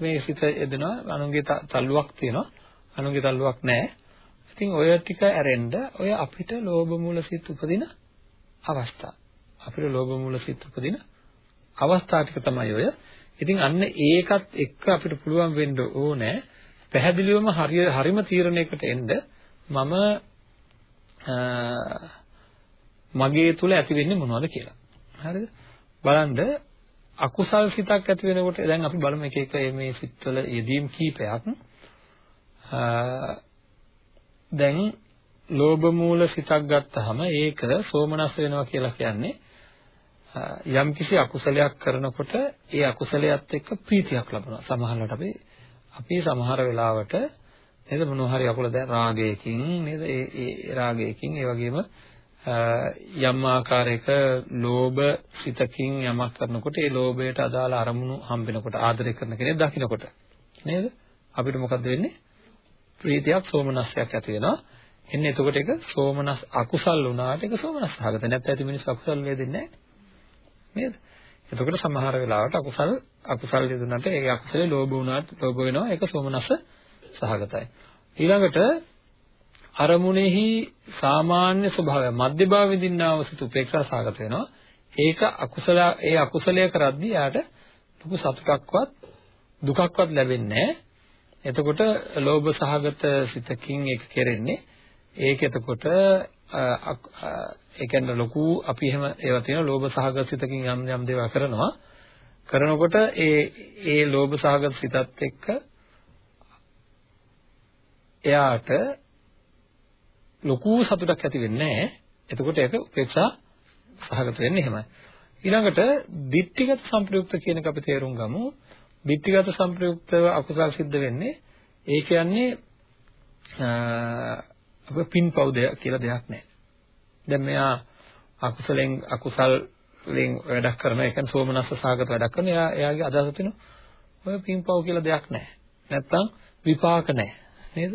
මේ සිත යෙදෙනවා අනුන්ගේ තල්ලුවක් තියෙනවා. අනුන්ගේ තල්ලුවක් නැහැ. ඉතින් ඔය ටික ඇරෙන්න ඔය අපිට ලෝභ මූල සිත් උපදින අවස්ථා. අපිට ලෝභ මූල සිත් උපදින අවස්ථා ටික තමයි ඔය. ඉතින් අන්න ඒකත් එක්ක අපිට පුළුවන් වෙන්න ඕනේ පැහැදිලිවම හරිය හරිම තීරණයකට එන්න මම මගේ තුල ඇති වෙන්නේ මොනවද කියලා. හරිද? බලන්න අකුසල් සිතක් ඇති වෙනකොට දැන් අපි බලමු එක එක මේ සිත්වල යෙදීම් කීපයක්. දැන් ලෝභ මූල සිතක් ගත්තාම ඒක සෝමනස් වෙනවා කියලා කියන්නේ යම් කිසි අකුසලයක් කරනකොට ඒ අකුසලයට එක්ක ප්‍රීතියක් ලබනවා. සමහරවිට අපි අපි සමහර වෙලාවට නේද මොනවා හරි අකුල දැන් රාගයකින් නේද ඒ ඒ රාගයකින් ඒ වගේම යම් ආකාරයක ලෝභ සිතකින් යමක් කරනකොට ඒ ලෝභයට අදාළ අරමුණු හම්බෙනකොට ආදරය කරන කෙනෙක් දකින්නකොට නේද? අපිට මොකද වෙන්නේ? ප්‍රීතියක් සෝමනස්සයක් ඇති වෙනවා. එන්නේ එතකොට ඒක සෝමනස් අකුසල් වුණාට ඒක සෝමනස් සහගත. නැත්නම් ඇති මිනිස්සු අකුසල් වේදෙන්නේ නැහැ. නේද? එතකොට සමහර වෙලාවට අකුසල් අකුසල් යෙදුනට ඒ අකුසලේ ලෝභ වුණාට ලෝභ වෙනවා. ඒක සෝමනස්ස සහගතයි. ඊළඟට අරමුණෙහි සාමාන්‍ය ස්වභාවය මධ්‍යභාව විඳින්නා වූ සිත උපේක්ෂා සහගත වෙනවා. ඒක අකුසල ඒ අකුසලය කරද්දී යාට ලොකු සතුටක්වත් දුකක්වත් ලැබෙන්නේ එතකොට ලෝභ සහගත සිතකින් ඒක කෙරෙන්නේ. ඒක එතකොට ඒ කියන්නේ ලොකු අපි එහෙම ඒවා තියෙන ලෝභ සහගත සිතකින් යම් යම් දේවල් කරනවා. කරනකොට ඒ ඒ ලෝභ සහගත සිතත් එක්ක එයාට ලොකු සතුටක් ඇති වෙන්නේ නැහැ. එතකොට ඒක උපේක්ෂා සහගත වෙන්නේ එහෙමයි. ඊළඟට ditthිගත සංප්‍රයුක්ත කියන එක අපි තේරුම් ගමු. ditthිගත සංප්‍රයුක්තව අකුසල් සිද්ධ වෙන්නේ ඒ කියන්නේ අපේ පින්පව් දෙය කියලා දෙයක් නැහැ. දැන් මෙයා අකුසලෙන් අකුසල් වලින් වැඩක් කරන ඒ කියන්නේ සෝමනස්ස සාගත වැඩක් කරන එයා එයාගේ අදහස තියෙනවා ඔය පින්පව් කියලා දෙයක් නැහැ. නැත්තම් විපාක නැහැ. නේද?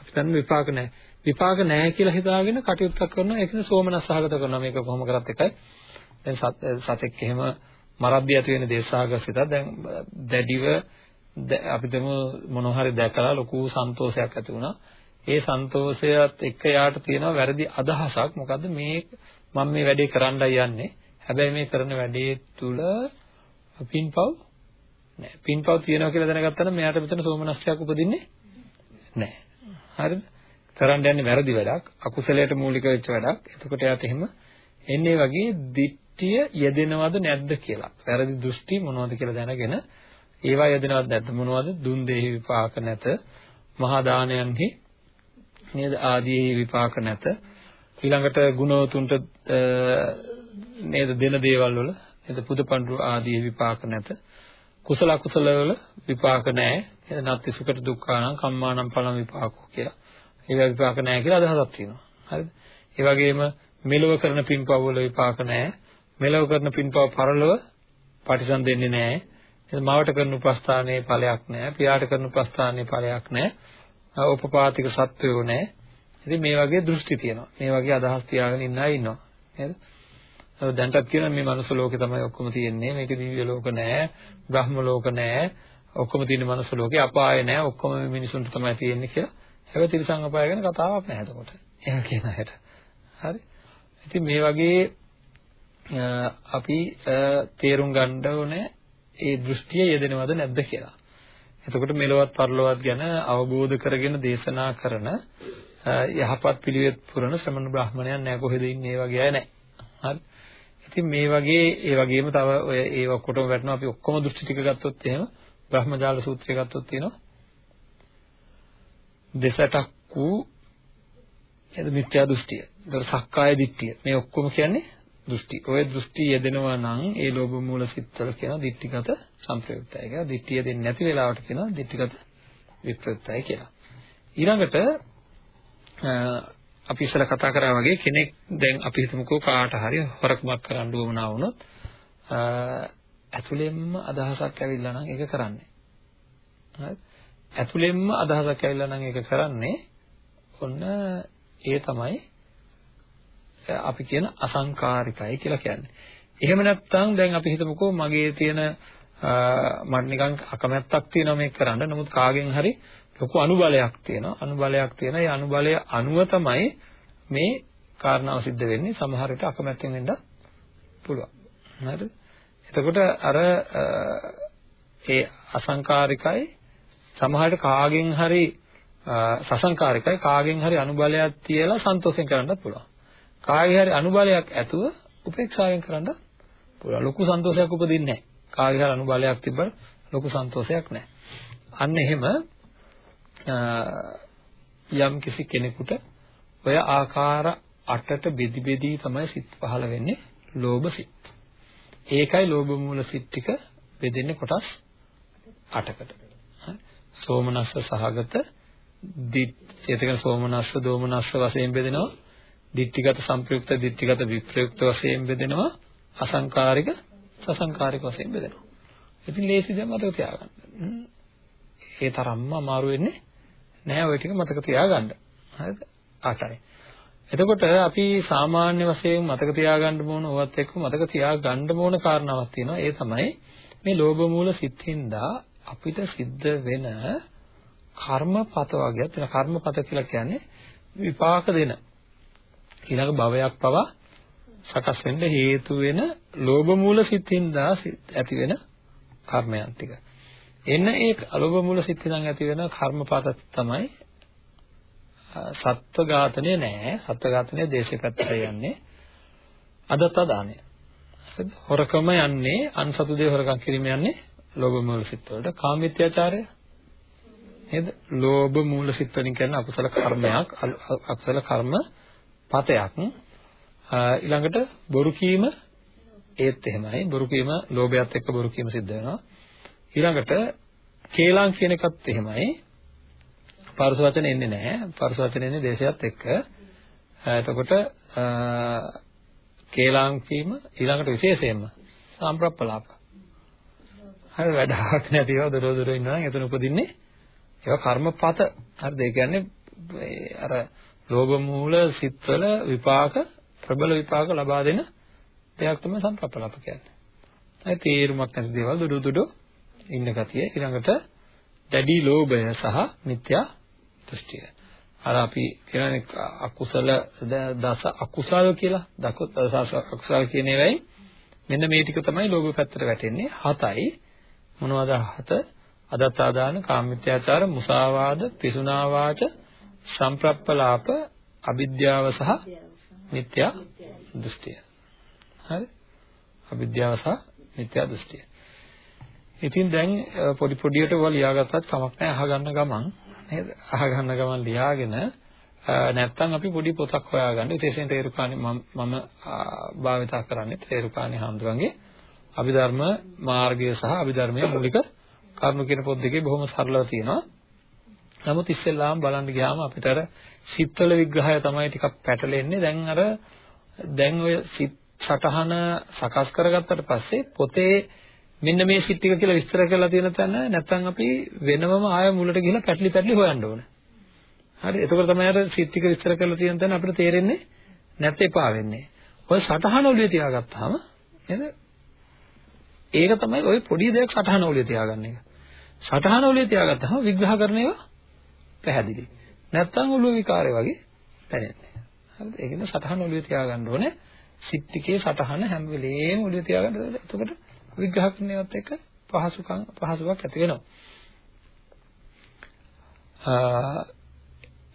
අපි දන්න විපාක නැහැ. විපාක නැහැ කියලා හිතාගෙන කටයුත්තක් කරනවා ඒක නේ සෝමනස්ස සාගත කරනවා මේක කොහොම කරත් එකයි. දැන් සතෙක් එහෙම මරද්දී ඇති වෙන දේශාගසිත දැන් දැඩිව අපි දම මොනවා හරි දැකලා ලොකු සන්තෝෂයක් ඇති වුණා. ඒ සන්තෝෂයත් එක්ක යාට තියෙනවා වැරදි අදහසක්. මොකද්ද මේ මම මේ වැඩේ කරන්නයි යන්නේ. හැබැයි මේ කරන වැඩේ තුල පින්පව් නෑ. පින්පව් තියෙනවා කියලා දැනගත්තා නම් මෙයාට මෙතන සෝමනස්යක් උපදින්නේ නෑ. හරිද? කරන්න යන්නේ වැරදි වැඩක්, අකුසලයට මූලික වෙච්ච වැඩක්. එතකොට එයාට එහෙම එන්නේ වගේ දිට්ඨිය යෙදෙනවද නැද්ද කියලා. වැරදි දෘෂ්ටි මොනවද කියලා දැනගෙන ඒවා යෙදෙනවද නැද්ද මොනවද? දුන් දෙහි විපාක නැත. මහා දානයන්හි නේද ආදී විපාක නැත ඊළඟට ගුණවතුන්ට නේද දෙන දේවල් වල නේද පුදපඬු ආදී විපාක නැත. කුසල අකුසල වල විපාක නැහැ. නේද? නත්ති සුකට දුක්ඛානම් කම්මානම් පලම් විපාකෝ කියලා. ඒවා විපාක නැහැ කියලා අදහසක් තියෙනවා. හරිද? ඒ වගේම මෙලොව කරන පින්පව් වල විපාක නැහැ. මෙලොව කරන පින්පව් පරලොව පටිසම් දෙන්නේ නැහැ. එහෙනම් මවට කරන උපස්ථානයේ ඵලයක් නැහැ. පියාට කරන උපස්ථානයේ ඵලයක් නැහැ. උපපාතික සත්වයෝ නැහැ. ඉතින් මේ වගේ දෘෂ්ටි තියෙනවා. මේ වගේ අදහස් තියාගෙන ඉන්න අය ඉන්නවා. නේද? දැන්ටත් කියනවා මේ මනුස්ස ලෝකේ තමයි ඔක්කොම තියෙන්නේ. මේක දිව්‍ය ලෝක නෑ, බ්‍රහ්ම ලෝක නෑ. ඔක්කොම තියෙන මනුස්ස ලෝකේ අපාය නෑ. ඔක්කොම මිනිසුන්ට තමයි තියෙන්නේ කියලා. හැබැයි තිරිසන් අපාය ගැන කතාවක් නැහැ එතකොට. එහෙම කියන අයට. හරි. ඉතින් මේ වගේ අපි තේරුම් ගන්න ඕනේ ඒ දෘෂ්ටිය යෙදෙනවද නැද්ද කියලා. එතකොට මෙලොවත් පරලොවත් ගැන අවබෝධ කරගෙන දේශනා කරන යහපත් පිළිවෙත් පුරන ශ්‍රමණ බ්‍රාහ්මණයන් නැහැ කොහෙද ඉන්නේ ඒ වගේ අය නැහැ. හරි. ඉතින් මේ වගේ ඒ වගේම තව ඔය ඒ ඔක්කොටම වැටෙනවා අපි ඔක්කොම දෘෂ්ටි ටික ගත්තොත් එහෙම බ්‍රහ්මජාල සූත්‍රය ගත්තොත් තියෙනවා දෙසටක් වූ එද මිත්‍යා දෘෂ්ටිය. ඒතර සක්කාය දිට්ඨිය. මේ ඔක්කොම කියන්නේ දෘෂ්ටි. ඔය දෘෂ්ටි යෙදෙනවා නම් ඒ ලෝභ මූල සිත්වල කියන දිට්ඨිගත සංප්‍රයුක්තය කියලා. දිට්ඨිය දෙන්නේ නැති වෙලාවට කියනවා දිට්ඨිගත විප්‍රයුක්තය කියලා. ඊළඟට අපි ඉස්සර කතා කරා වගේ කෙනෙක් දැන් අපි හිතමුකෝ කාට හරි හොරකමක් කරන්න උවමනා වුණොත් ඇතුළෙන්ම අදහසක් ඇවිල්ලා නම් ඒක කරන්නේ. හරි? ඇතුළෙන්ම අදහසක් ඇවිල්ලා නම් ඒක කරන්නේ ඔන්න ඒ තමයි අපි කියන අසංකාරිකයි කියලා කියන්නේ. එහෙම නැත්නම් දැන් අපි හිතමුකෝ මගේ තියෙන මට නිකන් අකමැත්තක් තියෙනවා මේක කරන්න. නමුත් කාගෙන් හරි ලොකු අනුබලයක් තියෙනවා. අනුබලයක් තියෙන ඒ අනුබලය අනුව තමයි මේ කාරණාව සිද්ධ වෙන්නේ. සමහර විට අකමැත්තෙන් වෙන්න පුළුවන්. හරිද? එතකොට අර ඒ අසංකාරිකයි සමහරට කාගෙන් හරි සසංකාරිකයි කාගෙන් හරි අනුබලයක් තියලා සන්තෝෂෙන් කරන්නත් පුළුවන්. කාගේ හරි අනුබලයක් ඇතුව උපේක්ෂාවෙන් කරන්නත් පුළුවන්. ලොකු සන්තෝෂයක් උපදින්නේ නැහැ. කාගේ හරි අනුබලයක් තිබ්බම ලොකු සන්තෝෂයක් නැහැ. අන්න එහෙම යම් කිසි කෙනෙකුට ඔය ආකාර 8ට බෙදි බෙදී තමයි සිත් පහළ වෙන්නේ ලෝභ සිත්. ඒකයි ලෝභ මූල සිත් ටික බෙදෙන්නේ කොටස් 8කට. සෝමනස්ස සහගත දිට්ඨියතකන සෝමනස්ස දෝමනස්ස වශයෙන් බෙදෙනවා. දිට්ඨිගත සංප්‍රයුක්ත දිට්ඨිගත විප්‍රයුක්ත වශයෙන් බෙදෙනවා. අසංකාරික සසංකාරික වශයෙන් බෙදෙනවා. ඉතින් ලේසි දැන් මතක තියාගන්න. ඒ තරම්ම අමාරු වෙන්නේ නෑ ওই ටික මතක තියාගන්න. හරිද? 8යි. එතකොට අපි සාමාන්‍ය වශයෙන් මතක තියාගන්න ඕන ඕවත් එක්ක මතක තියාගන්න ඕන කාරණාවක් තියෙනවා. ඒ තමයි මේ ලෝභ මූල සිත්ින්දා අපිට සිද්ධ වෙන කර්මපත වගේක් වෙන කර්මපත කියලා කියන්නේ විපාක දෙන ඊළඟ භවයක් පවා සකස් වෙන්න හේතු වෙන ලෝභ මූල සිත්ින්දා ඇති වෙන කර්මයන් ටික. එන්න ඒ අලෝභ මූල සිත්ින්දා ඇති වෙන කර්මපත තමයි සත්ව ඝාතනය නෑ. සත්ව ඝාතනය දේශේ පැත්තට යන්නේ. අදත්ත දානය. හරිද? හොරකම යන්නේ අන්සතු දේ හොරකම් කිරීම යන්නේ ලෝභ මූල සිත් වලට. කාමීත්‍යාචාරය නේද? ලෝභ මූල සිත් වලින් කරන අකුසල කර්මයක්, අකුසල කර්ම පතයක්. ඊළඟට බොරු කීම ඒත් එහෙමයි. බොරු කීම ලෝභයත් එක්ක බොරු කීම සිද්ධ වෙනවා. ඊළඟට කේලම් කියන එකත් එහෙමයි. පරස වචන එන්නේ නැහැ. පරස වචන එන්නේ දේශයත් එක්ක. එතකොට කේලාම් කීම ඊළඟට විශේෂයෙන්ම සම්ප්‍රප්පලාප. හරි වැඩක් නැතිව දොර දොර ඉන්නවා නම් එතන උපදින්නේ ඒවා කර්මපත. හරිද? ඒ කියන්නේ අර ලෝභ මූල සිත්වල විපාක ප්‍රබල විපාක ලබා දෙන දෙයක් තමයි සම්ප්‍රප්පලාප කියන්නේ. ඒ තේරුමක් නැති දේවල් දුඩු දුඩු ඉන්න ගතිය ඊළඟට දැඩි ලෝභය සහ මිත්‍යා දෘෂ්ටිය. අර අපි කියන්නේ අකුසල දස අකුසල කියලා දස අකුසල කියන ඒවායි මෙන්න මේ ටික තමයි ලෝභ පැත්තට වැටෙන්නේ. හතයි මොනවද හත? අදත්තාදාන, කාමිත්‍යාචාර, මුසාවාද, පිසුනා වාච, සම්ප්‍රප්පලාප, අවිද්‍යාව සහ මිත්‍යා දෘෂ්ටිය. හරි? අවිද්‍යාව සහ මිත්‍යා දෘෂ්ටිය. ඉතින් දැන් පොඩි පොඩියට ඔයාලා ලියාගත්තත් කමක් නැහැ අහගන්න ගමන් නේද? අහගන්න ගමන් ලියාගෙන නැත්තම් අපි පොඩි පොතක් හොයාගන්න. විශේෂයෙන් තේරුකාණි මම මම භාවිතා කරන්නේ තේරුකාණි හාමුදුරන්ගේ අභිධර්ම මාර්ගය සහ අභිධර්මයේ මූලික කරුණු කියන පොත් දෙකේ බොහොම සරලව තියෙනවා. නමුත් ඉස්සෙල්ලාම බලන්න ගියාම අපිට අර සිත්වල විග්‍රහය තමයි ටිකක් පැටලෙන්නේ. දැන් අර දැන් ඔය සිත් සටහන සකස් කරගත්තට පස්සේ පොතේ මෙන්න මේ සිත් ටික කියලා විස්තර කරලා තියෙන තැන නැත්නම් අපි වෙනමම ආය මුලට ගිහලා පැටලි පැටලි හොයන්න ඕනේ. හරි එතකොට තමයි අර සිත් ටික විස්තර කරලා තියෙන තැන අපිට තේරෙන්නේ නැත්te එපා වෙන්නේ. ඔය සටහන ඔළුවේ තියාගත්තාම නේද? ඒක තමයි ওই පොඩි දෙයක් සටහන ඔළුවේ තියාගන්න එක. සටහන ඔළුවේ තියාගත්තාම විග්‍රහ කරන ඒවා පැහැදිලි. නැත්තම් ඔළුව විකාරය වගේ දැනෙන්නේ. හරිද? ඒකින සටහන ඔළුවේ තියාගන්න ඕනේ. සිත් ටිකේ සටහන හැම වෙලේම ඔළුවේ තියාගන්න. එතකොට විග්‍රහ කරන ඒවාත් එක්ක පහසුකම් පහසුවක් ඇති වෙනවා.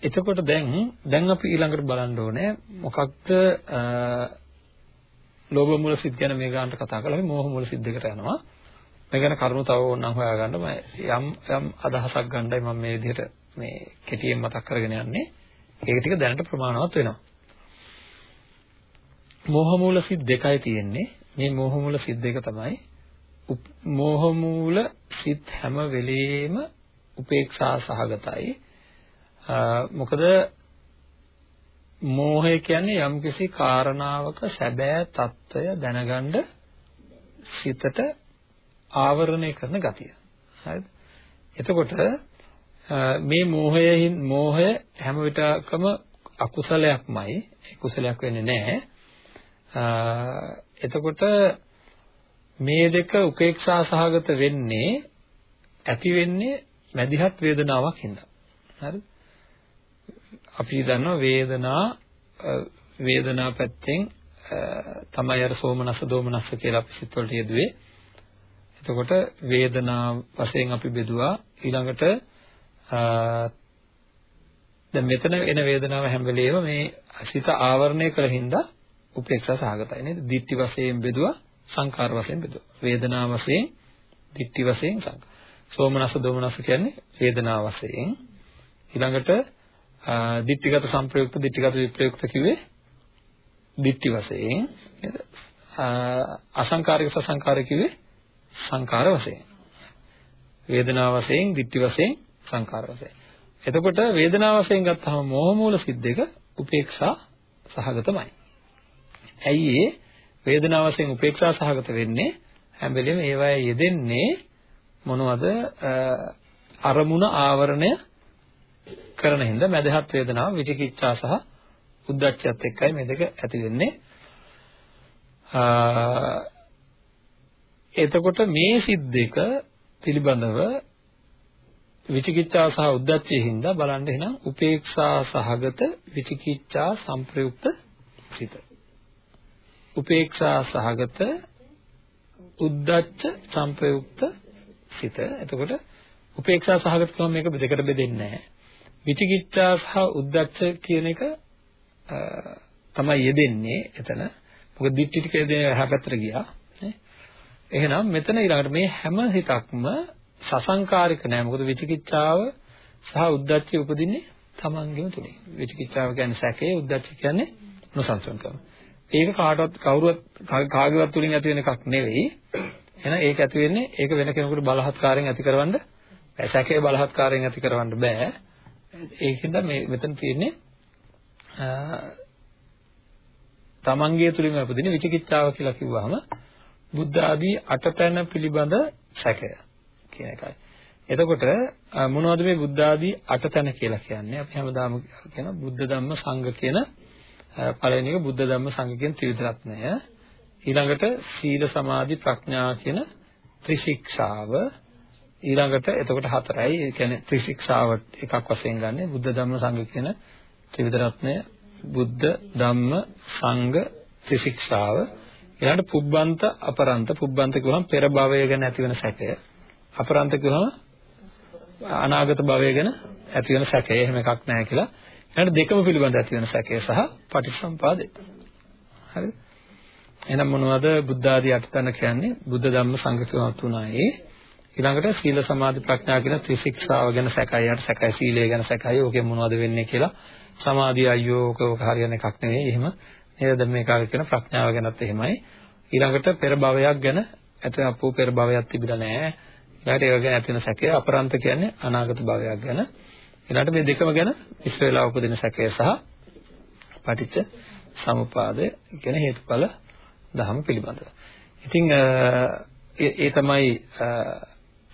එතකොට දැන් දැන් අපි ඊළඟට බලන්න ඕනේ මොකක්ද ලෝභ මූල සිත් ගැන මේ ගන්නට කතා කරලා අපි මෝහ මූල සිත් දෙකට යනවා. මේ ගැන කරුණු තව ඕනනම් හොයාගන්න මම යම් යම් අදහසක් ගන්නයි මම මේ විදිහට මේ කෙටියෙන් මතක් කරගෙන යන්නේ. ඒක ටික දැනට ප්‍රමාණවත් වෙනවා. මෝහ මූල සිත් දෙකයි තියෙන්නේ. මේ මෝහ මූල සිත් දෙක තමයි මෝහ මූල සිත් හැම වෙලෙම උපේක්ෂා සහගතයි. මොකද මෝහය කියන්නේ යම්කිසි කාරණාවක සැබෑ తত্ত্বය දැනගන්න සිතට ආවරණය කරන ගතිය. හරිද? එතකොට මේ මෝහයෙන් මෝහය හැම විටකම අකුසලයක්මයි කුසලයක් වෙන්නේ නැහැ. එතකොට මේ දෙක උපේක්ෂා සහගත වෙන්නේ ඇති වෙන්නේ මැදිහත් වේදනාවක් හින්දා. හරිද? අපි දන්නවා වේදනා වේදනා පැත්තෙන් තමයි අර සෝමනස්ස දෝමනස්ස කියලා අපි සිත් වලට යෙදුවේ. එතකොට වේදනා වශයෙන් අපි බෙදුවා ඊළඟට දැන් මෙතන එන වේදනාව හැම වෙලේම මේ සිත ආවරණය කළ හින්දා උපේක්ෂා සහගතයි නේද? දිට්ටි වශයෙන් බෙදුවා සංකාර වශයෙන් බෙදුවා. වේදනා වශයෙන් දිට්ටි වශයෙන් සංකාර. සෝමනස්ස දෝමනස්ස කියන්නේ වේදනා වශයෙන් ඊළඟට දිට්ඨිගත සංප්‍රයුක්ත දිට්ඨිගත විප්‍රයුක්ත කිව්වේ දිට්ඨි වශයෙන් නේද? අසංකාරික සසංකාරික කිව්වේ සංකාර වශයෙන්. වේදනා වශයෙන්, දිට්ඨි වශයෙන්, සංකාර වශයෙන්. එතකොට වේදනා වශයෙන් ගත්තාම මෝහ මූල සිද්දක උපේක්ෂා සහගතමයි. ඇයි ඒ වේදනා වශයෙන් උපේක්ෂා සහගත වෙන්නේ? හැම වෙලෙම ඒවයේ යෙදෙන්නේ මොනවද? අරමුණ ආවරණය කරන හින්දා මදහත් වේදනාව විචිකිච්ඡා සහ උද්දච්චයත් එක්කයි මේ දෙක ඇති වෙන්නේ. එතකොට මේ සිත් දෙක පිළිබඳව විචිකිච්ඡා සහ උද්දච්චයේ හින්දා බලන්න එහෙනම් උපේක්ෂා සහගත විචිකිච්ඡා සංප්‍රයුක්ත සිත. උපේක්ෂා සහගත උද්දච්ච සංප්‍රයුක්ත සිත. එතකොට උපේක්ෂා සහගත කම මේක දෙකට බෙදෙන්නේ නැහැ. විචිකිච්ඡා සහ උද්දච්ච කියන එක තමයි යෙදෙන්නේ එතන. මොකද දිට්ඨි ටික යෙදෙන එහා පැත්තට ගියා. එහෙනම් මෙතන ඊළඟට මේ හැම හිතක්ම සසංකාරික නෑ. මොකද විචිකිච්ඡාව සහ උද්දච්චය උපදින්නේ තමන්ගෙම තුලින්. විචිකිච්ඡාව කියන්නේ සැකේ, උද්දච්ච කියන්නේ නොසන්සුන්කම. ඒක කාටවත් කවුරුවත් කාගේවත් තුලින් ඇති වෙන එකක් නෙවෙයි. එහෙනම් ඒක ඇති වෙන්නේ ඒක වෙන කෙනෙකුට බලහත්කාරයෙන් ඇති කරවන්න බෑ. සැකේ බලහත්කාරයෙන් ඇති කරවන්න බෑ. ඒකින්ද මේ මෙතන තියෙන්නේ තමන්ගේ තුලින්ම උපදින විචිකිච්ඡාව කියලා කිව්වහම බුද්ධ ආදී අටපැන පිළිබඳ සැකය කියන එකයි. එතකොට මොනවද මේ බුද්ධ ආදී අටතැන කියලා කියන්නේ? අපි හැමදාම කියන බුද්ධ ධම්ම සංඝ කියන පළවෙනි එක බුද්ධ ධම්ම සංඝ කියන ත්‍රිවිධ රත්නය. ඊළඟට සීල සමාධි ප්‍රඥා කියන ත්‍රිශික්ෂාව ඊළඟට එතකොට හතරයි. ඒ කියන්නේ ත්‍රිශික්ෂාව එකක් වශයෙන් ගන්න බුද්ධ ධම්ම සංඝ කියන ත්‍රිවිධ රත්නය බුද්ධ ධම්ම සංඝ ත්‍රිශික්ෂාව. ඊළඟට පුබ්බන්ත අපරන්ත. පුබ්බන්ත කියවහම පෙර භවය ගැන ඇති වෙන සැකය. අපරන්ත කියවහම අනාගත භවය ගැන ඇති වෙන සැකය. එහෙම එකක් නැහැ කියලා. ඊළඟට දෙකම පිළිබඳ ඇති වෙන සැකය සහ පටිච්චසම්පාදේ හරිද? එහෙනම් මොනවද බුද්ධ ආදී අටතන කියන්නේ? බුද්ධ ධම්ම සංඝ කියන තුනයි. ඊළඟට සීල සමාධි ප්‍රඥා කියන ත්‍රිශික්ෂාව ගැන සැකයි යට සැකයි සීලය ගැන සැකයි ඕකෙන් මොනවද වෙන්නේ කියලා සමාධිය අයියෝ ඔක ඔක හරියන එකක් නෙවෙයි. එහෙම නේද දැන් මේ කාලේ කියන ප්‍රඥාව ගැනත් එහෙමයි. ඊළඟට පෙර භවයක් ගැන ඇත අපෝ පෙර භවයක් තිබිලා නැහැ. ඊළඟට ඒක ගැන ඇති වෙන සැකය අපරන්ත කියන්නේ අනාගත භවයක් ගැන. ඊළඟට මේ දෙකම ගැන ඉස්සර වෙලා උපදින සැකය සහ පටිච්ච සමුපාදය කියන හේතුඵල ධර්ම පිළිබඳව. ඉතින් ඒ තමයි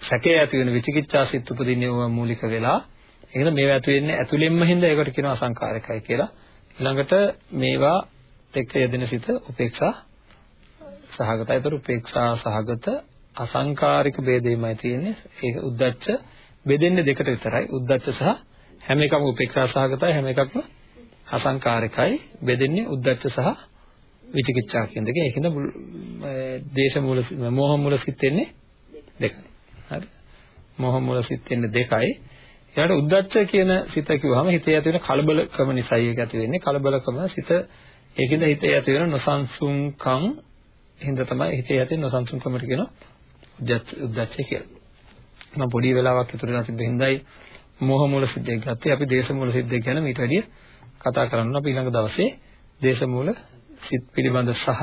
සැකේ ඇති වෙන විචිකිච්ඡා සිත් උපදින්නේ මූලික වෙලා. ඒකද මේවා ඇති වෙන්නේ ඇතුළෙන්ම හින්දා ඒකට කියනවා අසංකාරකයි කියලා. ඊළඟට මේවා එක්ක යෙදෙන සිත උපේක්ෂා සහගතයි. ඒතර උපේක්ෂා සහගත අසංකාරික ભેදෙමයි තියෙන්නේ. ඒක උද්දච්ච බෙදෙන්නේ දෙකට විතරයි. උද්දච්ච සහ හැම එකම උපේක්ෂා සහගතයි හැම එකක්ම අසංකාරිකයි. බෙදෙන්නේ උද්දච්ච සහ විචිකිච්ඡා කියන දෙක. ඒකින්ද දේශ මූල මෝහ මූල සිත් වෙන්නේ දෙකයි. හරි. මෝහ මූල සිත් වෙන්නේ දෙකයි. ඊළඟට උද්දච්ච කියන සිත කිව්වහම හිතේ ඇති වෙන කලබලකම නිසායි ඒක ඇති වෙන්නේ. කලබලකම සිත ඒකින්ද හිතේ ඇති වෙන නොසන්සුන්කම් හින්දා තමයි හිතේ ඇති නොසන්සුන්කමට කියන උද්දච්ච කියලා. මම පොඩි වෙලාවක් ඉතුරුලා තිබ්බ හින්දායි මෝහ මූල සිද්දෙක් ගත්තේ. අපි දේශ මූල සිද්දෙක් ගැන ඊට වැඩිය කතා කරන්න අපි ඊළඟ දවසේ දේශ මූල සිත් පිළිබඳ සහ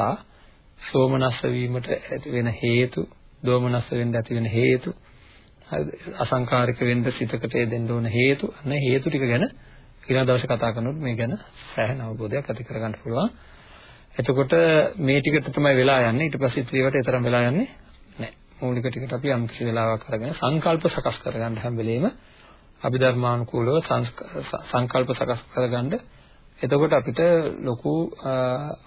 සෝමනස්ස වීමට ඇති වෙන හේතු, දෝමනස්ස වෙන්න ඇති වෙන හේතු, හරිද? අසංකාරික වෙන්න සිතකට දෙන්න ඕන හේතු, අන්න හේතු ටික ගැන ඊළඟ දවසේ කතා කරනකොට මේ ගැන සෑහෙන අවබෝධයක් ඇති කරගන්න පුළුවන්. එතකොට මේ ටිකට තමයි වෙලා යන්නේ. ඊට පස්සේ ත්‍රිවට ඒතරම් වෙලා යන්නේ නැහැ. මූලික ටිකට අපි යම් කිසි වෙලාවක් අරගෙන සංකල්ප සකස් කරගන්න හැම වෙලෙම අභිධර්මානුකූලව සංකල්ප සකස් කරගන්න එතකොට අපිට ලොකු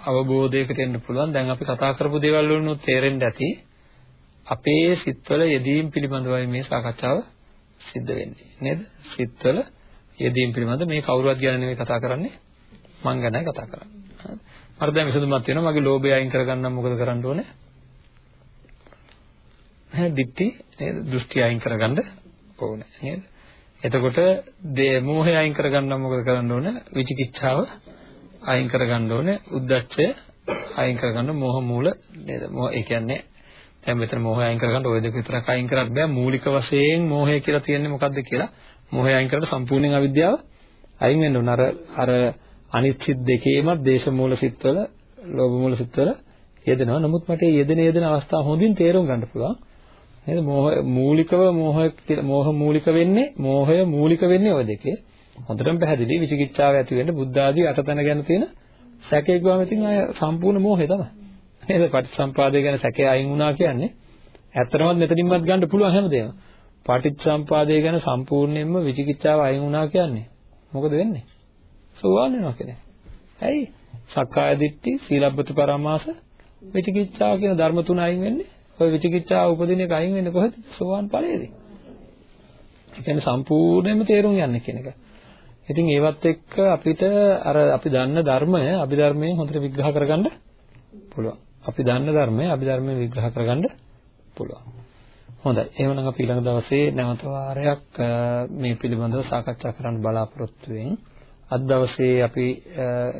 අවබෝධයකට එන්න පුළුවන්. දැන් අපි කතා කරපු දේවල් වලින් තේරෙන්න ඇති අපේ සිත්වල යෙදීම් පිළිබඳවයි මේ සාකච්ඡාව සිද්ධ වෙන්නේ. නේද? සිත්වල යෙදීම් පිළිබඳ මේ කවුරුවත් ගැන නෙවෙයි කතා කරන්නේ. මං ගැනයි කතා කරන්නේ. මට දැන් විසඳුමක් තියෙනවා. මගේ ලෝභය අයින් කරගන්න මොකද කරන්න ඕනේ? හැ දිට්ටි නේද? දෘෂ්ටි අයින් කරගන්න ඕනේ. නේද? එතකොට දේ මෝහය අයින් කරගන්න මොකද කරන්න ඕන? විචිකිච්ඡාව අයින් කරගන්න ඕනේ. උද්දච්චය අයින් කරගන්න මෝහ මූල නේද? මෝහ ඒ කියන්නේ දැන් මෙතන මෝහය අයින් කරගන්න ওই දෙක විතරක් අයින් කරත් බෑ. මූලික වශයෙන් මෝහය කියලා තියෙන්නේ මොකද්ද කියලා. මෝහය අයින් කරලා සම්පූර්ණයෙන් අවිද්‍යාව අයින් වෙන්න ඕන. අර අර අනිත් සිත් දෙකේම දේශ මූල සිත්වල, ලෝභ මූල සිත්වල යෙදෙනවා. නමුත් මට මේ යෙදෙන යෙදෙන අවස්ථා හොඳින් තේරුම් ගන්න පුළුවන්. නේද මෝහ මූලිකව මෝහ මෝහ මූලික වෙන්නේ මෝහය මූලික වෙන්නේ ওই දෙකේ හොඳටම පැහැදිලි විචිකිච්ඡාව ඇති වෙන්න බුද්ධ ආදී අටතන ගැන තියෙන සැකේ ගාම ඉතින් අය සම්පූර්ණ මෝහය තමයි නේද පටිච්චසම්පාදය ගැන සැකේ අයින් වුණා කියන්නේ ඇත්තටම මෙතනින්වත් ගන්න පුළුවන් හැමදේම පටිච්චසම්පාදය ගැන සම්පූර්ණයෙන්ම විචිකිච්ඡාව අයින් වුණා කියන්නේ මොකද වෙන්නේ සෝවාන් වෙනවා කියන්නේ ඇයි සක්කාය දිට්ඨි සීලබ්බත පරමාස විචිකිච්ඡාව කියන ධර්ම තුන අයින් වෙන්නේ ඔය විචිකිච්ඡාව උපදින එක අයින් වෙන්නේ කොහෙද? සෝවාන් ඵලයේදී. ඒ කියන්නේ සම්පූර්ණයෙන්ම තේරුම් ගන්න කියන එක. ඉතින් ඒවත් එක්ක අපිට අර අපි දන්න ධර්මය අභිධර්මයෙන් හොඳට විග්‍රහ කරගන්න පුළුවන්. අපි දන්න ධර්මය අභිධර්මයෙන් විග්‍රහ කරගන්න පුළුවන්. හොඳයි. එහෙනම් අපි ඊළඟ දවසේ නැවත වාරයක් මේ පිළිබඳව සාකච්ඡා කරන්න බලාපොරොත්තු වෙමින් අද දවසේ අපි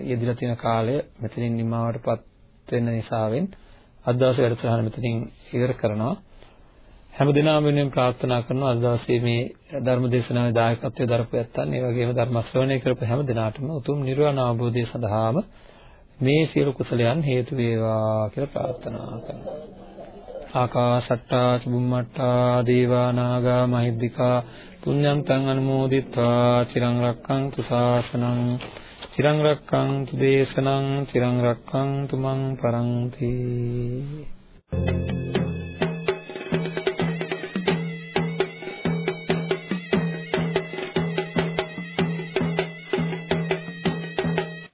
යෙදিলা තියෙන කාලය මෙතනින් නිමාවටපත් වෙන නිසාවෙන් අද දවසේ වැඩසටහන මෙතනින් ඉවර කරනවා. හැම දිනම වෙනුවෙන් ප්‍රාර්ථනා කරනවා අද දවසේ මේ ධර්ම දේශනාවේ දායකත්වයේ දරපු ඇත්තන් ඒ වගේම ධර්ම ශ්‍රවණය කරපු හැම දිනාටම උතුම් නිර්වාණ අවබෝධය සඳහාම මේ සියලු කුසලයන් හේතු වේවා කියලා ප්‍රාර්ථනා කරනවා. ආකාශට්ටා චුම්මට්ටා දේවා නාග මහිද්దికා පුඤ්ඤන්තං අනුමෝදිත්වා චිරං රක්ඛන්තු ශාසනං චිරං රක්ඛන්තු දේශනං චිරං රක්ඛන්තු මං පරන්ති Thank you.